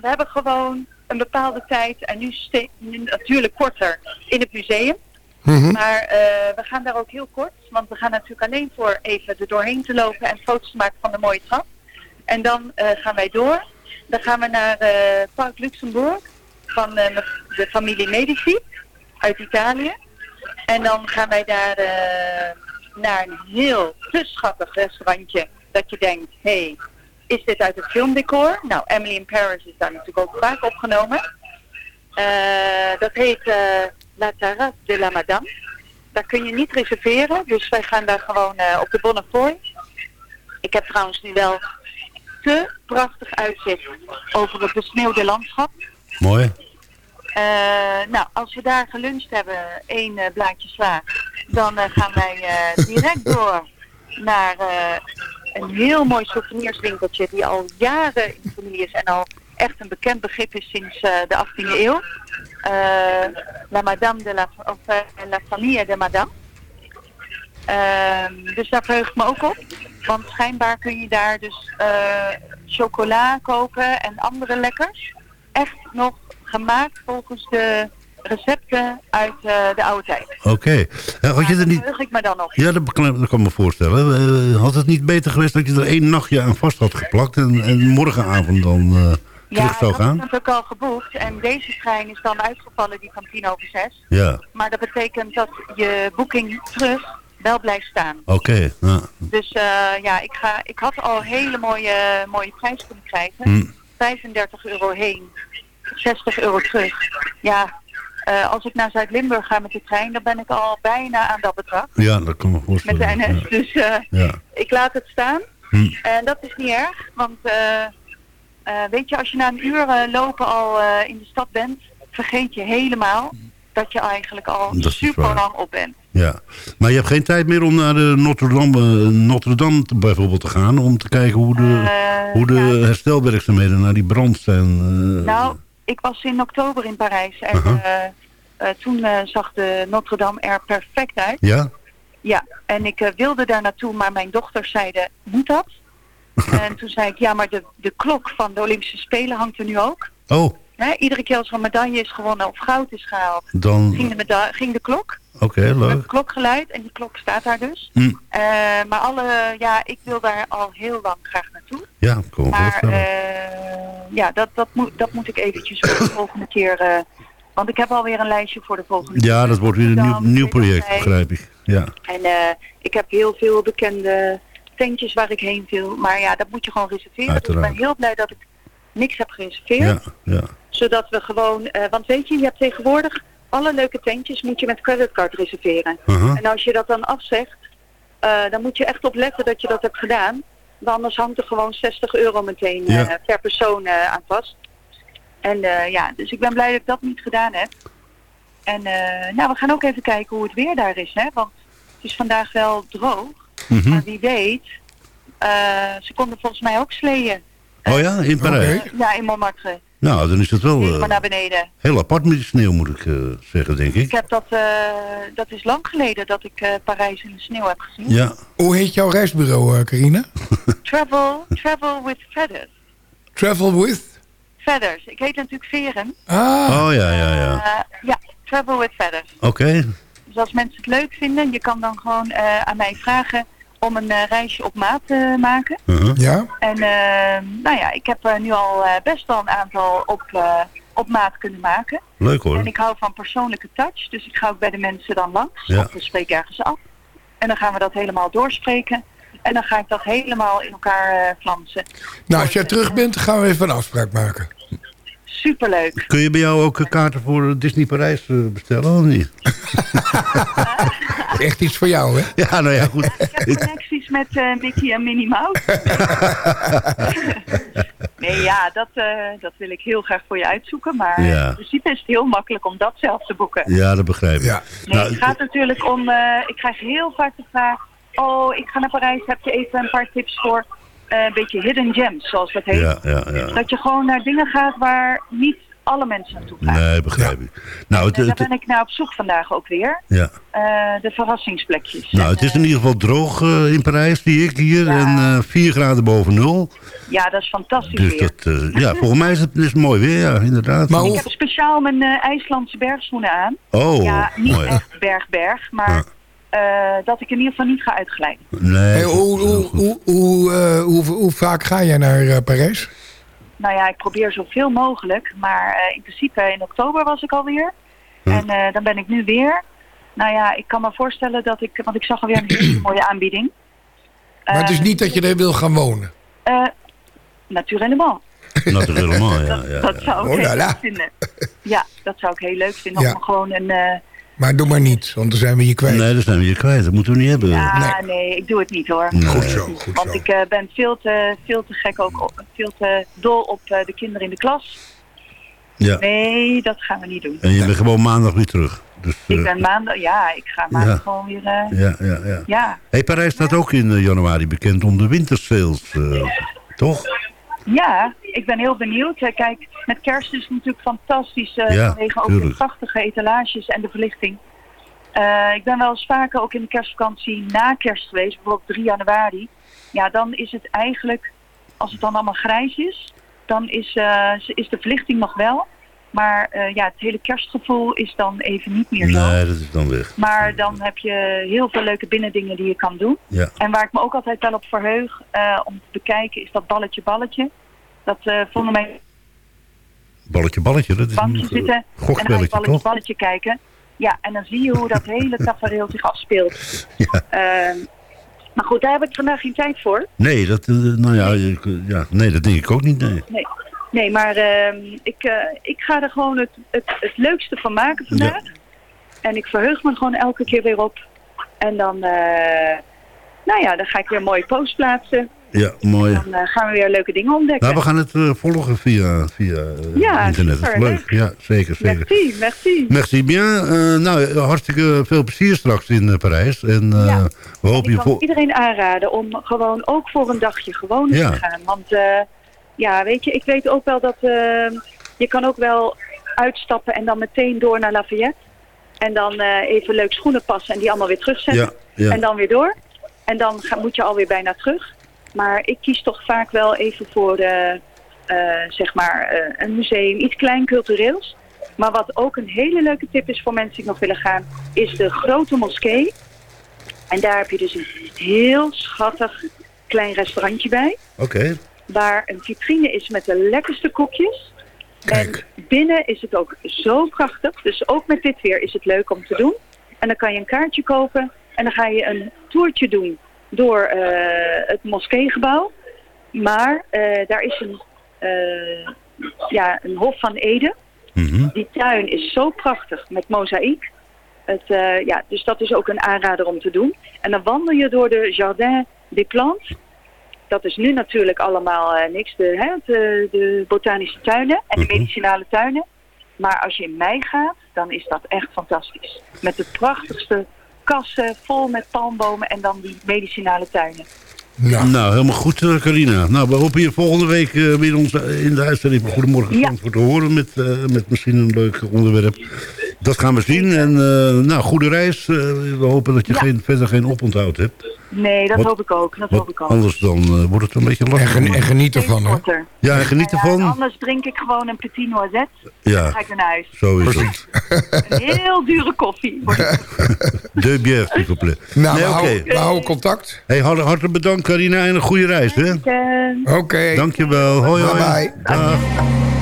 we hebben gewoon een bepaalde tijd en nu natuurlijk korter in het museum. Mhm. Maar eh, we gaan daar ook heel kort, want we gaan natuurlijk alleen voor even er doorheen te lopen en foto's te maken van de mooie trap. En dan eh, gaan wij door. Dan gaan we naar eh, Park Luxembourg van de familie Medici uit Italië. En dan gaan wij daar naar een heel te schattig restaurantje dat je denkt, hé, hey, is dit uit het filmdecor? Nou, Emily in Paris is daar natuurlijk ook vaak opgenomen. Dat heet La Terrasse de la Madame. Daar kun je niet reserveren, dus wij gaan daar gewoon eh, op de Bonnefoy. Ik heb trouwens nu wel te prachtig uitzicht over het besneeuwde landschap. Mooi. Eh, nou, als we daar geluncht hebben, één eh, blaadje sla, dan gaan wij direct door naar een heel mooi souvenirswinkeltje die al jaren in de familie is en al echt een bekend begrip is sinds eh, de 18e eeuw. Eh, la Madame de la, of, eh, la Famille de Madame. Ehm, dus daar verheug ik me ook op. Want schijnbaar kun je daar dus chocola kopen en andere lekkers. Echt nog gemaakt volgens de recepten uit de oude tijd. Oké. Eh, Had je er niet... verheug ik me dan op. Ja, dat kan, dat kan ik me voorstellen. Had het niet beter geweest dat je er één nachtje aan vast had geplakt... en, en morgenavond dan Ja, had gaan? het ook al geboekt. En deze trein is dan uitgevallen, die van tien over zes. Ja, Maar dat betekent dat je boeking terug wel blijft staan. oké. ja. Dus eh, ja, ik, ga, ik had al hele mooie, mooie prijs kunnen krijgen. Hm. 35 euro heen, 60 euro terug. Ja, eh, als ik naar Zuid-Limburg ga met de trein, dan ben ik al bijna aan dat bedrag. ja, dat kan me Met voorstellen. de NS. Ja. Dus eh, Ja. ik laat het staan. Hm. En dat is niet erg, want eh, weet je, als je na een uur eh, lopen al eh, in de stad bent, vergeet je helemaal dat je eigenlijk al super lang op bent. Ja. Maar je hebt geen tijd meer om naar de Notre Dame, Notre Dame bijvoorbeeld te gaan... om te kijken hoe de, hoe de ja. herstelwerkzaamheden naar die brand zijn. Nou, ik was in oktober in Parijs en toen zag de Notre Dame er perfect uit. Ja? Ja, en ik wilde daar naartoe, maar mijn dochters zeiden, moet dat? En toen zei ik, ja, maar de, de klok van de Olympische Spelen hangt er nu ook. Oh, iedere keer als er een medaille is gewonnen of goud is gehaald, dan... ging de, meda- ging de klok. Oké, Het leuk. klokgeluid en die klok staat daar dus. Hm. Eh, maar alle, ja, ik wil daar al heel lang graag naartoe. Ja, me Maar eh, ja, dat, dat, moet, dat moet ik eventjes voor de volgende keer. eh, want ik heb alweer een lijstje voor de volgende ja, keer. dat wordt weer een nieuw, nieuw project, begrijp ik. Ja, En ik heb heel veel bekende tentjes waar ik heen wil. Maar ja, dat moet je gewoon reserveren. Dus ik ben heel blij dat ik niks heb gereserveerd. ja, ja. Zodat we gewoon... eh, want weet je, je hebt tegenwoordig... Alle leuke tentjes moet je met creditcard reserveren. En als je dat dan afzegt... eh, dan moet je echt opletten dat je dat hebt gedaan. Want anders hangt er gewoon 60 euro meteen eh, Ja. per persoon aan vast. En ja, dus ik ben blij dat ik dat niet gedaan heb. En nou, we gaan ook even kijken hoe het weer daar is. Hè? Want het is vandaag wel droog. Mhm. Maar wie weet, eh, ze konden volgens mij ook sleeën. Oh ja, in Parijs. Oké. Ja, in Montmartre. Nou, dan is het wel Helemaal eh, naar beneden. heel apart met die sneeuw, moet ik eh, zeggen, denk Ik ik. heb dat, eh, dat is lang geleden dat ik eh, Parijs in de sneeuw heb gezien. Ja, Hoe heet jouw reisbureau, eh, Carina? Travel, travel with feathers. Travel with? Feathers. Ik heet natuurlijk Veren. Ah, oh ja, ja, ja. Eh, ja, travel with feathers. Oké, Dus als mensen het leuk vinden, je kan dan gewoon eh, aan mij vragen om een eh, reisje op maat te maken. uh-huh. ja. En eh, nou ja, ik heb eh, nu al eh, best wel een aantal op, eh, op maat kunnen maken. leuk hoor. En ik hou van persoonlijke touch, dus ik ga ook bij de mensen dan langs. Ja. Of we spreken ergens af. En dan gaan we dat helemaal doorspreken. En dan ga ik dat helemaal in elkaar eh flansen. Nou, als jij terug bent, gaan we even een afspraak maken. Superleuk. Kun je bij jou ook eh, kaarten voor Disney Parijs eh, bestellen, of niet? Echt iets voor jou, hè? Ja, nou ja, goed. Ik heb connecties met eh, Mickey en Minnie Mouse. nee, ja, dat, eh, dat wil ik heel graag voor je uitzoeken. Maar Ja. in principe is het heel makkelijk om dat zelf te boeken. Ja, dat begrijp ik. Ja. Nee, Nou, het gaat natuurlijk om... eh, ik krijg heel vaak de vraag... Oh, ik ga naar Parijs. Heb je even een paar tips voor eh, een beetje hidden gems, zoals dat heet? Ja, ja, ja. Dat je gewoon naar dingen gaat waar niet alle mensen naartoe gaan. Nee, begrijp ik. Nou, het, En daar het- ben ik naar op zoek vandaag ook weer. ja. Eh, de verrassingsplekjes. nou, het is in ieder geval droog eh, in Parijs, zie ik hier. Ja. En eh 4 graden boven nul. ja, dat is fantastisch Dus weer. dat, eh, ja, volgens mij is het is mooi weer, ja, inderdaad. Maar Ik heb speciaal mijn eh, IJslandse bergschoenen aan. Oh, ja, niet mooi. echt berg-berg, maar dat ik in ieder geval niet ga uitglijden. Nee, hoe, hoe, goed. hoe, hoe, eh, hoe, hoe vaak ga jij naar eh, Parijs? Nou ja, ik probeer zoveel mogelijk, maar eh, in principe in oktober was ik alweer. En eh, dan ben ik nu weer. Nou ja, ik kan me voorstellen dat ik, want ik zag alweer een hele mooie aanbieding. Maar het is Eh, niet dat je er wil gaan wonen. eh, Natuurlijk. Natuurlijk helemaal, ja. ja, dat zou ik Oh, heel leuk vinden. Ja, dat zou ik heel leuk vinden. Ja. Om gewoon een... Maar doe maar niet, want dan zijn we je kwijt. Nee, dat zijn we hier kwijt. Dat moeten we niet hebben. ja, nee. ik doe het niet hoor. Nee. Goed zo, goed Want zo. ik eh, ben veel te, veel te gek ook, op- veel te dol op eh, de kinderen in de klas. Ja. Nee, dat gaan we niet doen. En je bent gewoon maandag weer terug. Dus, Ik eh, ben maandag, ja, ik ga maandag Ja. gewoon weer, ja, ja, ja. ja. Hey, Parijs staat ook in januari bekend om de wintersales, eh, toch? Ja, ik ben heel benieuwd. Eh, Kijk, met kerst is het natuurlijk fantastisch eh, Ja, vanwege ook de prachtige etalages en de verlichting. Eh, ik ben wel eens vaker ook in de kerstvakantie na kerst geweest, bijvoorbeeld 3 januari. Ja, dan is het eigenlijk, als het dan allemaal grijs is, dan is, is de verlichting nog wel. Maar eh, ja, het hele kerstgevoel is dan even niet meer zo. Nee, dat is dan weg. Maar dan heb je heel veel leuke binnendingen die je kan doen. Ja. En waar ik me ook altijd wel op verheug eh, om te bekijken is dat balletje balletje. Dat eh vonden mij Balletje, balletje. Dat is een zitten en dan je balletje toch? balletje kijken. Ja, en dan zie je hoe dat hele tafereel zich afspeelt. Ja. Ehm, maar goed, daar heb ik vandaag geen tijd voor. Nee, dat, nou ja, ja, nee, dat denk ik ook niet, nee. Nee, nee maar ehm, ik, eh, ik ga er gewoon het, het, het leukste van maken vandaag. En ik verheug me gewoon elke keer weer op. En dan, eh, nou ja, dan ga ik weer een mooie post plaatsen. Ja, mooi. Dan eh, gaan we weer leuke dingen ontdekken. Nou, we gaan het volgen via, via Ja, internet. super, leuk. leuk. Ja, zeker, zeker. Merci, merci. Merci bien. Nou, hartstikke veel plezier straks in Parijs. En Ja. we hopen Ik je... iedereen aanraden om gewoon ook voor een dagje gewoon Ja. te gaan. Want ja, weet je, ik weet ook wel dat eh, je kan ook wel uitstappen en dan meteen door naar Lafayette. En dan eh, even leuk schoenen passen en die allemaal weer terugzetten. Ja, ja. En dan weer door. En dan ga, moet je alweer bijna terug. Maar ik kies toch vaak wel even voor eh, eh, zeg maar een museum, iets klein cultureels. Maar wat ook een hele leuke tip is voor mensen die nog willen gaan, is de grote moskee. En daar heb je dus een heel schattig klein restaurantje bij. Oké. Waar een vitrine is met de lekkerste koekjes. Kijk. En binnen is het ook zo prachtig. Dus ook met dit weer is het leuk om te doen. En dan kan je een kaartje kopen. En dan ga je een toertje doen door eh, het moskeegebouw. Maar eh, daar is een, eh, ja, een Hof van Ede. Mhm. Die tuin is zo prachtig met mozaïek. Het, ja, dus dat is ook een aanrader om te doen. En dan wandel je door de Jardin des Plantes. Dat is nu natuurlijk allemaal eh, niks, de, hè, de, de botanische tuinen en de medicinale tuinen. Maar als je in mei gaat, dan is dat echt fantastisch. Met de prachtigste kassen vol met palmbomen en dan die medicinale tuinen. Nou, helemaal goed, eh, Carina. Nou, we hopen je volgende week eh, weer ons in de uitzending van Goedemorgen Ja. Te horen met, met misschien een leuk onderwerp. Dat gaan we zien. En eh, nou, goede reis. Eh, we hopen dat je Ja. geen, verder geen oponthoud hebt. Nee, dat Wat- hoop ik ook. Dat hoop ik ook. anders dan eh, wordt het een beetje lastig. en geniet ervan, hè. korter. Ja, en geniet ja, ervan. anders drink ik gewoon een petit noisette. Dan Ja, ga ik naar huis. zo is het. Een heel dure koffie. De bière, s'il vous plaît. Nou, Nee, we, oké. houden, we houden contact. Hey, hart- hartelijk bedankt, Carina. En een goede reis, hè? Oké. Dankjewel. Hoi, hoi. Bye-bye. Dag. I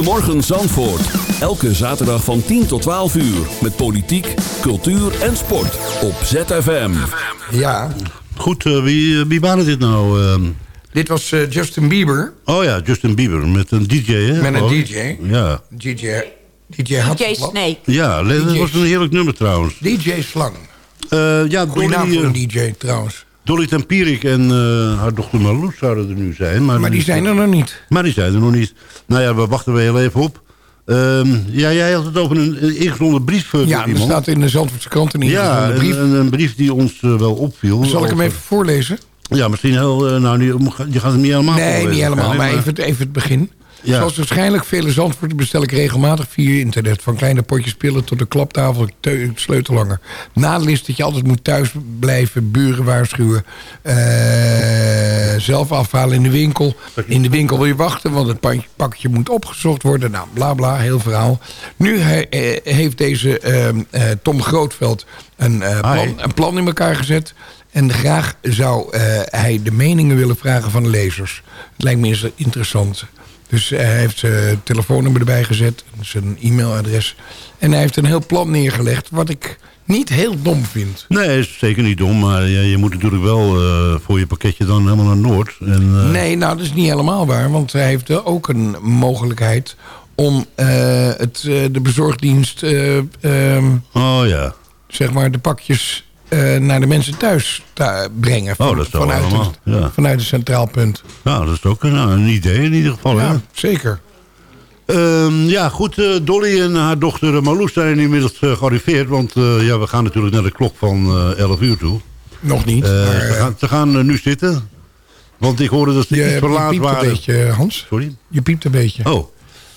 Goedemorgen Zandvoort. Elke zaterdag van 10 tot 12 uur. Met politiek, cultuur en sport. Op ZFM. Ja. Goed, eh, wie, wie waren dit nou? ehm? Dit was eh, Justin Bieber. Oh ja, Justin Bieber met een DJ, hè? Met een Oh. DJ. Ja. DJ, DJ Hasselblad. Snake. Ja, dat DJ. was een heerlijk nummer trouwens. DJ Slang. Eh, ja, Goeie naam voor een eh, DJ trouwens. Dolly Tempierik en eh, haar dochter Marloes zouden er nu zijn. Maar, Maar die zijn er nog niet. Maar die zijn er nog niet. Nou ja, we wachten weer heel even op. Ehm, ja, jij had het over een, een ingezonden brief uh, Ja, er iemand. staat in de Zandvoortse krant een ja, ingezonden brief. Een, een brief die ons eh, wel opviel. Zal ik hem even voorlezen? Ja, misschien heel... eh, nou, je gaat hem niet helemaal Nee, niet helemaal, maar waarschijnlijk, even, even het begin. Ja. Zoals waarschijnlijk vele Zandvoorten bestel ik regelmatig via internet. Van kleine potjes pillen tot de klaptafel, sleutelhanger. Nadeel dat je altijd moet thuis blijven, buren waarschuwen. eh, zelf afhalen in de winkel. In de winkel wil je wachten, want het pakje, pakje moet opgezocht worden. Nou, bla bla, heel verhaal. Nu he- eh, heeft deze ehm, eh, Tom Grootveld een, plan, een plan in elkaar gezet. En graag zou hij de meningen willen vragen van de lezers. Het lijkt me eens interessant. Dus hij heeft zijn telefoonnummer erbij gezet. Zijn e-mailadres. En hij heeft een heel plan neergelegd. Wat ik niet heel dom vind. Nee, is zeker niet dom. Maar je, je moet natuurlijk wel eh, voor je pakketje dan helemaal naar Noord. En, eh, Nee, nou dat is niet helemaal waar. Want hij heeft ook een mogelijkheid om eh, het, de bezorgdienst... eh, ehm, Oh ja. zeg maar de pakjes eh, naar de mensen thuis te brengen. Oh, dat is wel vanuit, allemaal, het, ja. vanuit het centraal punt. Nou, dat is ook een, nou, een idee in ieder geval. Ja, hè? zeker. Ehm, ja, goed. eh, Dolly en haar dochter eh, Marloes zijn inmiddels eh, gearriveerd. Want eh, ja, we gaan natuurlijk naar de klok van eh 11 uur toe. Nog niet. Eh, maar, ze eh, gaan, ze gaan eh, nu zitten. Want ik hoorde dat ze je, iets je verlaat piept een waren. beetje, Hans. Sorry? Je piept een beetje. Oh.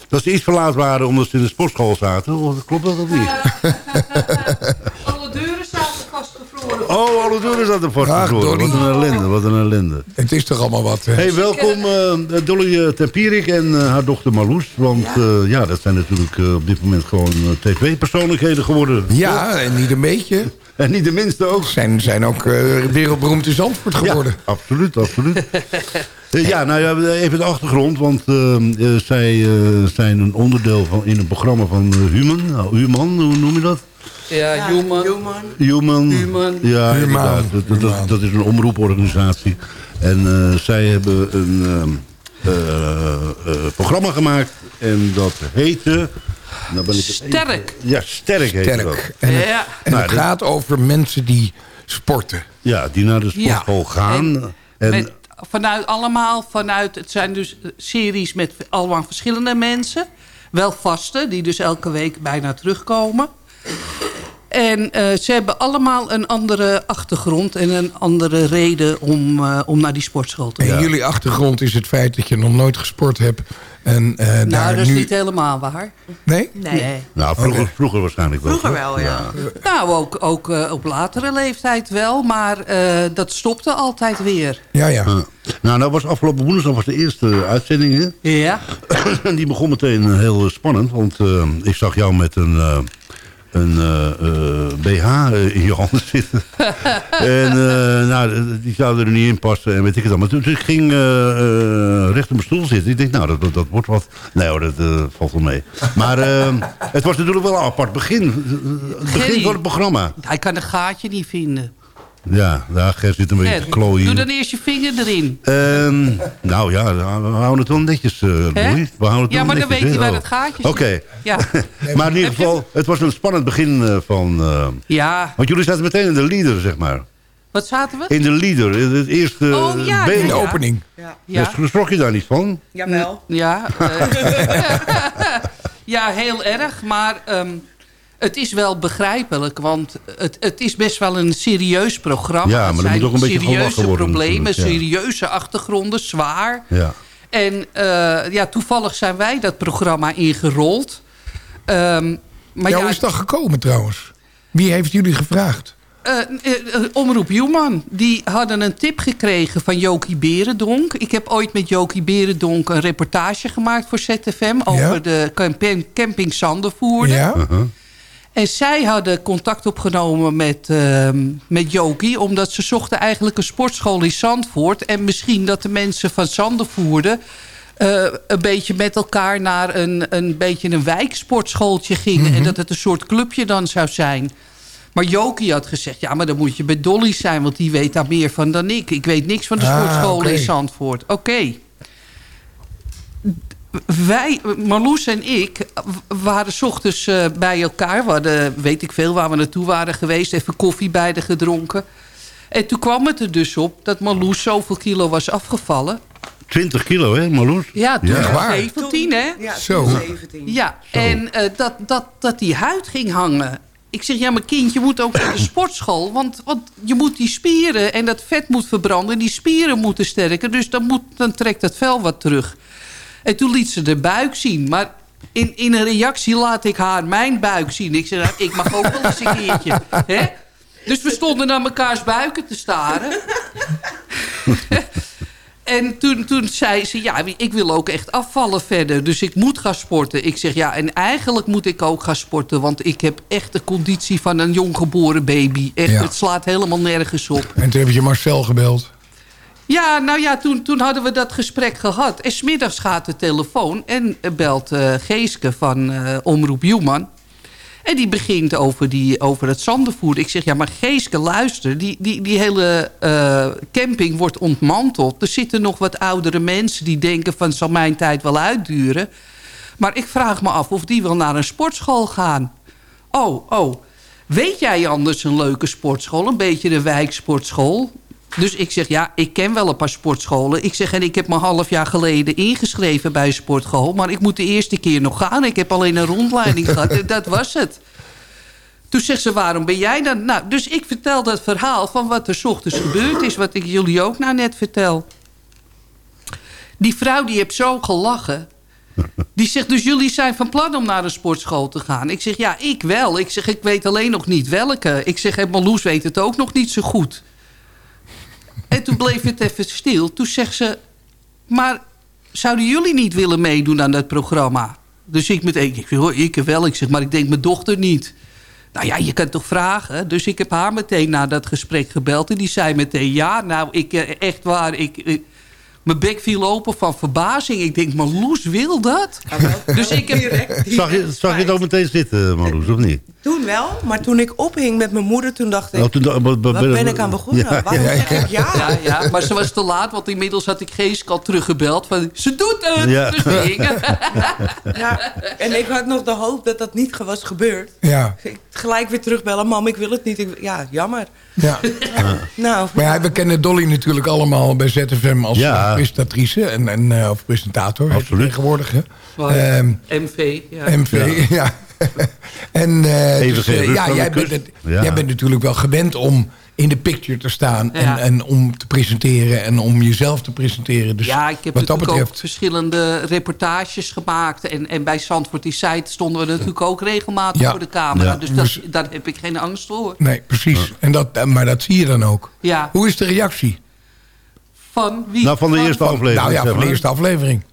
Dat ze iets verlaat waren omdat ze in de sportschool zaten. Of Klopt dat of niet? Oh, alle deuren zaten vastgevroren. Dolly. Wat een ellende, wat een ellende. Het is toch allemaal wat. hè? Hey, welkom eh, Dolly eh, Tempierik en eh, haar dochter Marloes. Want ja, ja dat zijn natuurlijk eh, op dit moment gewoon tv-persoonlijkheden geworden. Ja, en niet een beetje. En niet de minste ook. Zijn, zijn ook eh, wereldberoemd in Zandvoort geworden. Ja, absoluut, absoluut. Ja, nou ja, even de achtergrond. Want zij eh, zijn een onderdeel van, in een programma van Human. Nou, Human, hoe noem je dat? Ja, Human. Human. Human. Ja, Human. inderdaad. Dat, dat, dat, dat is een omroeporganisatie. En eh, zij hebben een ehm, eh, eh, programma gemaakt. En dat heette... Nou ben ik het Sterk. even- ja, Sterk heet dat. Sterk. En het, Ja. en Nou, het dat- gaat over mensen die sporten. Ja, die naar de sportschool Ja. gaan. En, Met, vanuit allemaal, vanuit, het zijn dus series met allemaal verschillende mensen. Wel vaste, die dus elke week bijna terugkomen. En eh, ze hebben allemaal een andere achtergrond en een andere reden om, eh, om naar die sportschool te En gaan. jullie achtergrond is het feit dat je nog nooit gesport hebt. En eh, Nou, daar dat is nu... niet helemaal waar. Nee? Nee. nou, vroeger, vroeger waarschijnlijk wel. Vroeger wel, ja. Nou, ook, ook eh, op latere leeftijd wel, maar eh, dat stopte altijd weer. Ja, ja. Nou, dat was afgelopen woensdag was de eerste uitzending. Hè? Ja. En die begon meteen heel spannend. Want eh, ik zag jou met een, eh, een eh, eh, BH eh, in je handen zitten. en eh, nou, die zouden er niet in passen. En weet ik het allemaal. Dus ik ging eh, eh, recht op mijn stoel zitten. Ik denk, nou, dat, dat, dat wordt wat. Nee hoor, dat eh, valt wel mee. Maar eh, het was natuurlijk wel een apart begin. Het begin van het programma. Hij kan een gaatje niet vinden. Ja, daar zit een beetje klooien. doe dan eerst je vinger erin. Ehm, nou ja, we houden het wel netjes, eh Boei. We houden het Ja, wel maar dan netjes, weet hij hè? waar Oh. het gaatje zit. Oké. Ja. maar in ieder geval, het was een spannend begin eh, van... eh, ja, want jullie zaten meteen in de leader, zeg maar. wat zaten we? In de leader, in het eerste Oh, ja, beeld. In de Ja. opening. Ja, Dus schrok je daar niet van? Jawel. ja, eh, ja heel erg. Maar ehm, het is wel begrijpelijk. Want het, het is best wel een serieus programma. Ja, maar er zijn moet ook een beetje serieuze gelachen worden problemen, natuurlijk, serieuze achtergronden, zwaar. Ja. En eh, ja, toevallig zijn wij dat programma ingerold. Ehm, maar ja, hoe is dat gekomen trouwens? Wie heeft jullie gevraagd? Eh, eh, Omroep Human, die hadden een tip gekregen van Jokie Berendonk. Ik heb ooit met Jokie Berendonk een reportage gemaakt voor ZFM... over Ja. de camping, camping Zandervoerder. Ja? Uh-huh. En zij hadden contact opgenomen met, ehm, met Jokie... omdat ze zochten eigenlijk een sportschool in Zandvoort... en misschien dat de mensen van Zandervoerder... eh, een beetje met elkaar naar een, een beetje een wijksportschooltje gingen. En dat het een soort clubje dan zou zijn. Maar Jokie had gezegd, ja, maar dan moet je bij Dolly zijn... want die weet daar meer van dan ik. Ik weet niks van de Ah, sportscholen in Zandvoort. Oké. Wij, Marloes en ik, waren 's ochtends eh, bij elkaar. We hadden, weet ik veel, waar we naartoe waren geweest. Even koffie bij de gedronken. En toen kwam het er dus op dat Marloes zoveel kilo was afgevallen. 20 kilo, hè, Marloes? Ja, toen Ja. was Waar? 17, hè? Ja, Zo. toen 17. Ja, en eh, dat, dat, dat die huid ging hangen. Ik zeg, ja, mijn kind, je moet ook naar de sportschool. Want, want je moet die spieren en dat vet moet verbranden. Die spieren moeten sterker. Dus dan, moet, dan trekt dat vel wat terug. En toen liet ze de buik zien. Maar in, in een reactie laat ik haar mijn buik zien. Ik zeg, nou, ik mag ook wel eens een keertje. Hè? Dus we stonden naar mekaars buiken te staren. En toen, toen zei ze, ja, ik wil ook echt afvallen verder. Dus ik moet gaan sporten. Ik zeg, ja, en eigenlijk moet ik ook gaan sporten. Want ik heb echt de conditie van een jonggeboren baby. Echt, Ja. het slaat helemaal nergens op. En toen heb je Marcel gebeld. Ja, nou ja, toen, toen hadden we dat gesprek gehad. En smiddags gaat de telefoon en belt eh, Geeske van eh, Omroep Human. En die begint over, die, over het zandenvoer. Ik zeg, ja, maar Geeske, luister. Die, die, die hele eh, camping wordt ontmanteld. Er zitten nog wat oudere mensen die denken van... zal mijn tijd wel uitduren. Maar ik vraag me af of die wel naar een sportschool gaan. Oh, oh. Weet jij anders een leuke sportschool? Een beetje een wijksportschool? Dus ik zeg, ja, ik ken wel een paar sportscholen. Ik zeg, en ik heb me een half jaar geleden ingeschreven bij een sportschool. Maar ik moet de eerste keer nog gaan. Ik heb alleen een rondleiding gehad. En Dat was het. Toen zegt ze, waarom ben jij dan? Nou, dus ik vertel dat verhaal van wat er 's ochtends gebeurd is. Wat ik jullie ook nou net vertel. Die vrouw die heeft zo gelachen. Die zegt, dus jullie zijn van plan om naar een sportschool te gaan? Ik zeg, ja, ik wel. Ik zeg, ik weet alleen nog niet welke. Ik zeg, en Marloes weet het ook nog niet zo goed. En toen bleef het even stil. Toen zegt ze, maar zouden jullie niet willen meedoen aan dat programma? Dus ik meteen, ik, zeg, hoor, ik wel. Ik zeg, maar ik denk mijn dochter niet. Nou ja, je kan toch vragen? Dus ik heb haar meteen na dat gesprek gebeld. En die zei meteen, ja, nou, ik, eh, echt waar, ik... ik- mijn bek viel open van verbazing. Ik denk, Marloes wil dat? Dus ik heb... Direct Zag je, zag je het ook meteen zitten, Marloes, of niet? Toen wel, maar toen ik ophing met mijn moeder, toen dacht ik... Oh, toen- wat- ben ik aan begonnen? Ja, Waarom zeg ik ja? Ja, ja, maar ze was te laat, want inmiddels had ik Geesk al teruggebeld. Van, ze doet het! Ja. Dus. Ja, en ik had nog de hoop dat dat niet was gebeurd. Ja. Ik gelijk weer terugbellen, mam, ik wil het niet. Ik- ja, jammer. ja. Nou, Maar ja, we kennen Dolly natuurlijk allemaal bij ZFM als Ja. presentatrice en, en, eh, of presentator. Absoluut. Tegenwoordig, hè? Oh, Ehm, MV, ja. MV, ja. en eh, Even dus, eh, ja, jij, bent, Ja. jij bent natuurlijk wel gewend om in de picture te staan... Ja. En, en om te presenteren en om jezelf te presenteren. Dus ja, ik heb wat dat natuurlijk ook betreft... verschillende reportages gemaakt. En, en bij Zandvoort die site stonden we natuurlijk ook regelmatig Ja. voor de camera. Ja. Dus, dat, daar heb ik geen angst voor. Nee, precies. En dat, eh, maar dat zie je dan ook. Ja, Hoe is de reactie? van wie? Nou, van de eerste aflevering. nou ja, van de eerste aflevering.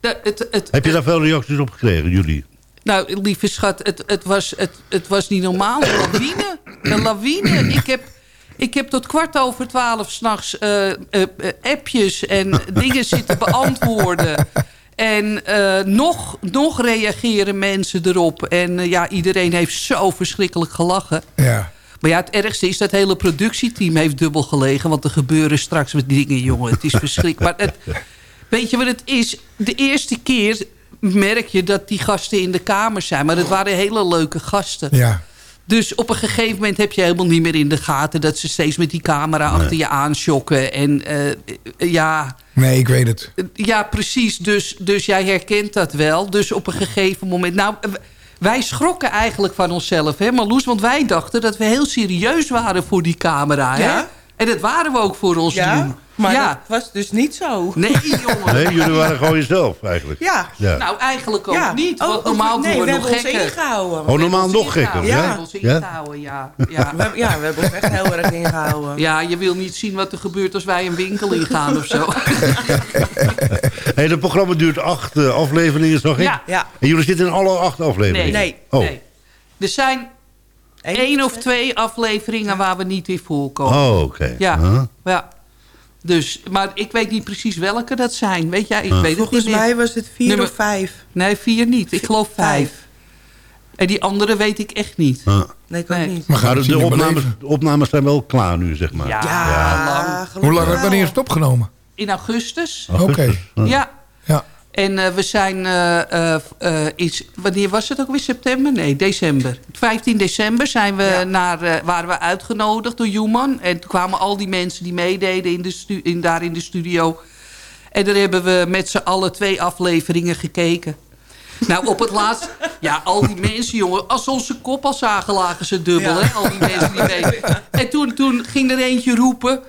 De- het, het, Heb je daar veel reacties op gekregen, jullie? Nou, lieve schat, het, het, was, het, het was niet normaal. Een lawine. Een lawine. Ik heb, ik heb tot kwart over twaalf s'nachts eh, appjes en dingen zitten beantwoorden. En eh, nog, nog reageren mensen erop. En ja, iedereen heeft zo verschrikkelijk gelachen. Ja. Maar ja, het ergste is dat het hele productieteam heeft dubbel gelegen. Want er gebeuren straks met dingen, jongen. Het is verschrikkelijk. Maar het, weet je wat het is? De eerste keer merk je dat die gasten in de kamer zijn. Maar het waren hele leuke gasten. Ja. Dus op een gegeven moment heb je helemaal niet meer in de gaten... dat ze steeds met die camera achter je aanschokken. En eh, ja... Nee, ik weet het. Ja, precies. Dus, dus jij herkent dat wel. Dus op een gegeven moment... Nou, w- wij schrokken eigenlijk van onszelf, hè, Marloes? Want wij dachten dat we heel serieus waren voor die camera, hè? Ja. En dat waren we ook voor ons doen. ja, maar ja. dat was dus niet zo. Nee, jongen. Nee, jullie waren gewoon jezelf eigenlijk. Ja. Ja. Nou, eigenlijk ook Ja. niet. Oh, Want oh, normaal nee, doen we, we nog hebben ons gekker. ingehouden. Oh, normaal nog gekker. Ja, we hebben ons ingehouden, ja. Ja. We, ja, we hebben ons echt heel erg ingehouden. ja, je wil niet zien wat er gebeurt als wij een winkel ingaan of zo. Hey, het programma duurt acht eh, afleveringen, zag ik. Ja. Ja. En jullie zitten in alle acht Nee. afleveringen? Nee. Oh. nee. Er zijn Eén of twee afleveringen waar we niet in voorkomen. Oh, oké. Ja. Huh? ja. Dus, maar ik weet niet precies welke dat zijn. Weet jij? Ik weet het Volgens niet meer. mij was het vier Nummer- of vijf. Nee, vier niet. Ik geloof vijf. En die andere weet ik echt niet. Nee, ik ook niet. Maar het de, opnames, de opnames zijn wel klaar nu, zeg maar. Ja, Ja, lang. Hoe lang wanneer is het opgenomen? In augustus. Oké. Ja. Ja. En eh, we zijn... eh, eh, iets, wanneer was het ook weer? September? Nee, december. 15 december zijn we naar, waren we uitgenodigd door Human. En toen kwamen al die mensen die meededen in de in, daar in de studio. En daar hebben we met z'n allen twee afleveringen gekeken. Nou, op het laatst... Ja, al die mensen, jongen. Als ze onze kop al zagen, lagen ze dubbel. Hè? Al die mensen die mee. En toen, toen ging er eentje roepen...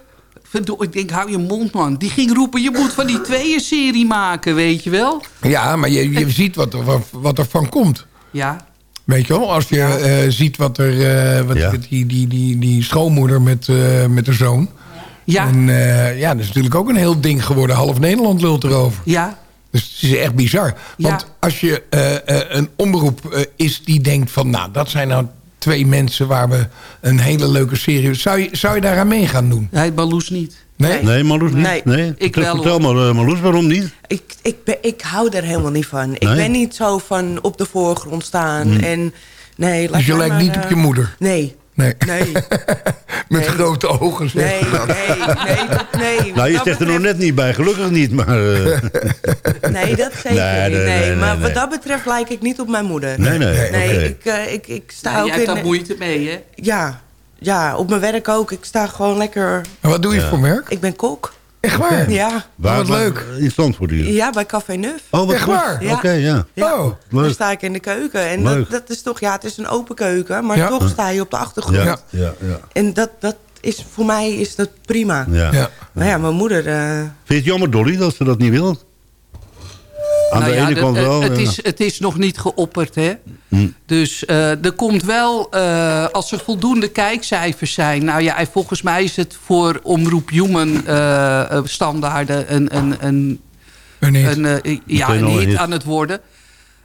Ik denk, hou je mond, man. Die ging roepen, je moet van die tweeën serie maken, weet je wel? Ja, maar je, je ziet wat er, wat, wat er van komt. Ja, Weet je wel, als je eh, ziet wat er... eh, wat, Ja. die, die, die, die schoonmoeder met, eh, met haar zoon. ja, En eh, ja, dat is natuurlijk ook een heel ding geworden. Half Nederland lult erover. ja. Dus het is echt bizar. Want Ja. als je eh, eh, een omroep eh, is die denkt van... nou, dat zijn nou twee mensen waar we een hele leuke serie... Zou je, zou je daaraan mee gaan doen? Hij Baloes niet. Nee? Nee, Marloes niet? Nee. Nee. Ik Vertel- wel, Vertel maar, eh, Marloes, waarom niet? Ik, ik, ben, ik hou er helemaal niet van. Ik Nee? ben niet zo van op de voorgrond staan. En, nee, laat Dus je lijkt maar, niet op eh, je moeder? Nee, Nee. nee, Met Nee. grote ogen zeg nee, je dat. nee, nee, dat- nee. Nou, je Wat zegt er nog net niet bij, gelukkig niet, maar... eh, Nee, dat zeker Nee, niet. nee, Nee, nee, nee, maar wat dat betreft lijk ik niet op mijn moeder. nee, nee, Nee, ik, eh, ik, ik sta ook jij hebt in... daar moeite mee, hè? Ja, ja, op mijn werk ook. Ik sta gewoon lekker... En wat doe je Ja. voor werk? Ik ben kok. Echt waar? Ja, Waar- wat waar- leuk. In Zandvoort hier. ja bij Café Neuf. Oh, wat Echt goed. waar? Ja. Oké, ja. Ja. Oh, Dan Leuk. sta ik in de keuken. En dat, dat is toch, ja, het is een open keuken, maar Ja. toch sta je op de achtergrond. Ja, Ja. ja, ja. En dat, dat is, voor mij is dat prima. ja. ja. Maar ja, mijn moeder... eh, Vind je het jammer, Dolly, dat ze dat niet wil? Aan Nou de ja, ene kant eh, wel. Het ja. is, het is nog niet geopperd, hè? Hm. Dus eh, er komt wel, eh, als er voldoende kijkcijfers zijn... Nou ja, en volgens mij is het voor Omroep Human eh, eh, standaarden... een, een, een, Een eh, ja, een hit aan het worden.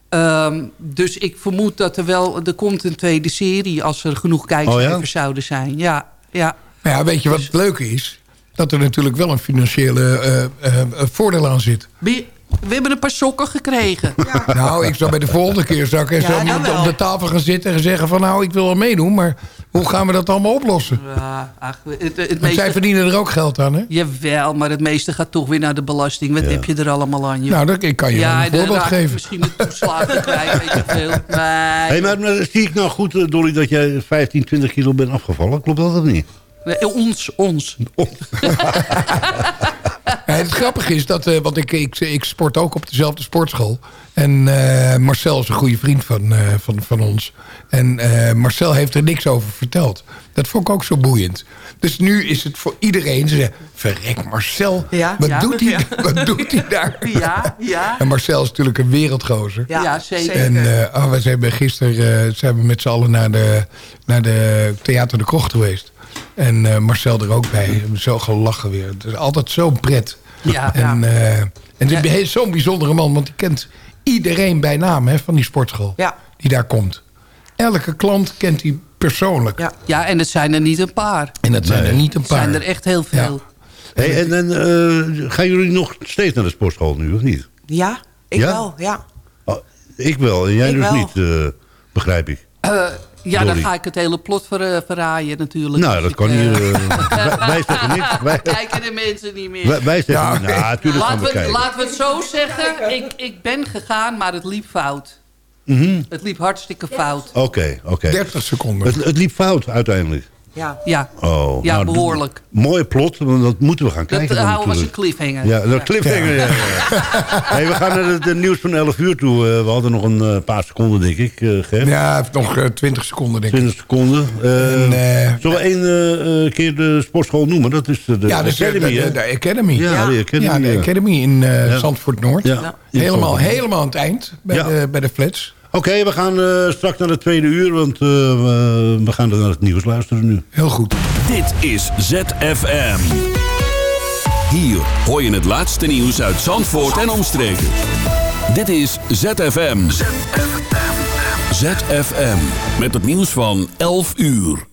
Ehm, dus ik vermoed dat er wel... Er komt een tweede serie als er genoeg kijkcijfers Oh ja? zouden zijn. Ja, ja. Maar ja, weet je wat het leuke is? Dat er natuurlijk wel een financiële voordeel aan zit. We hebben een paar sokken gekregen. Nou, ik zou bij de volgende keer zou ik eens Ja, op- dat op de tafel gaan zitten en zeggen van... nou, ik wil wel meedoen, maar hoe gaan we dat allemaal oplossen? Ja, ach, het, het Want meeste- zij verdienen er ook geld aan, hè? Jawel, maar het meeste gaat toch weer naar de belasting. Wat Ja. heb je er allemaal aan, joh? Nou, dat, ik kan je wel een voorbeeld geven. Misschien de toeslagen krijgen, weet ik veel. Nee. Hey, maar, maar zie ik nou goed, eh, Dolly, dat jij 15, 20 kilo bent afgevallen? Klopt dat of niet? Nee, ons, ons. Ja, het grappige is dat, eh, want ik, ik, ik sport ook op dezelfde sportschool. En eh, Marcel is een goede vriend van, eh, van, van ons. En eh, Marcel heeft er niks over verteld. Dat vond ik ook zo boeiend. Dus nu is het voor iedereen. Ze zeggen, verrek Marcel, Ja. wat, Ja. doet hij, Ja. wat doet hij daar? Ja, ja. En Marcel is natuurlijk een wereldgozer. Ja, zeker. En eh, oh, we zijn gisteren zijn we met z'n allen naar de, naar de Theater de Krocht geweest. En eh, Marcel er ook bij. Zo gelachen weer. Het is altijd zo'n pret. Ja, En, eh, en het Ja. is een- zo'n bijzondere man, want die kent iedereen bij naam hè, van die sportschool. Ja. Die daar komt. Elke klant kent hij persoonlijk. Ja. ja, en het zijn er niet een paar. En dat zijn Nee. er niet een Het paar. zijn er echt heel veel. Hey, en en eh, gaan jullie nog steeds naar de sportschool nu, of niet? ja, ik Ja? wel, ja. Oh, ik wel, en jij Ik dus wel. niet, eh, begrijp ik. Eh, ja, dan ga ik het hele plot ver, eh, verraaien natuurlijk. Nou, Dus dat ik, kan eh, hier... eh, wij, wij zeggen niks. Wij, Kijken de mensen niet meer. wij, wij zeggen... Ja, nou, natuurlijk gaan Laten we we, kijken. laten we het zo zeggen. Ik, ik ben gegaan, maar het liep fout. Mhm. Het liep hartstikke fout. Oké, oké. 30 seconden. Het, het liep fout uiteindelijk. Ja. Ja, Oh, ja nou, behoorlijk. Mooie plot, want dat moeten we gaan Dat kijken. eh, dan houden we als een cliffhanger. Ja, dat cliffhanger. Ja. Ja, hey, we gaan naar het nieuws van 11 uur toe. Eh, we hadden nog een eh, paar seconden, denk ik, eh Gert. Ja, nog eh, 20 seconden denk ik. 20 seconden. Eh, En, zullen we één keer de sportschool noemen? Dat is de, de Ja, Academy, de, hè? de, de Academy. Ja, de Academy. Ja, de ja. Academy in Ja. Zandvoort Noord. Ja, in Helemaal, helemaal aan het eind bij, Ja. de, bij de flats. Oké, we gaan eh, straks naar het tweede uur, want eh, we, gaan naar het nieuws luisteren nu. Heel goed. Dit is ZFM. Hier hoor je het laatste nieuws uit Zandvoort en omstreken. Dit is ZFM. ZFM. Met het nieuws van 11 uur.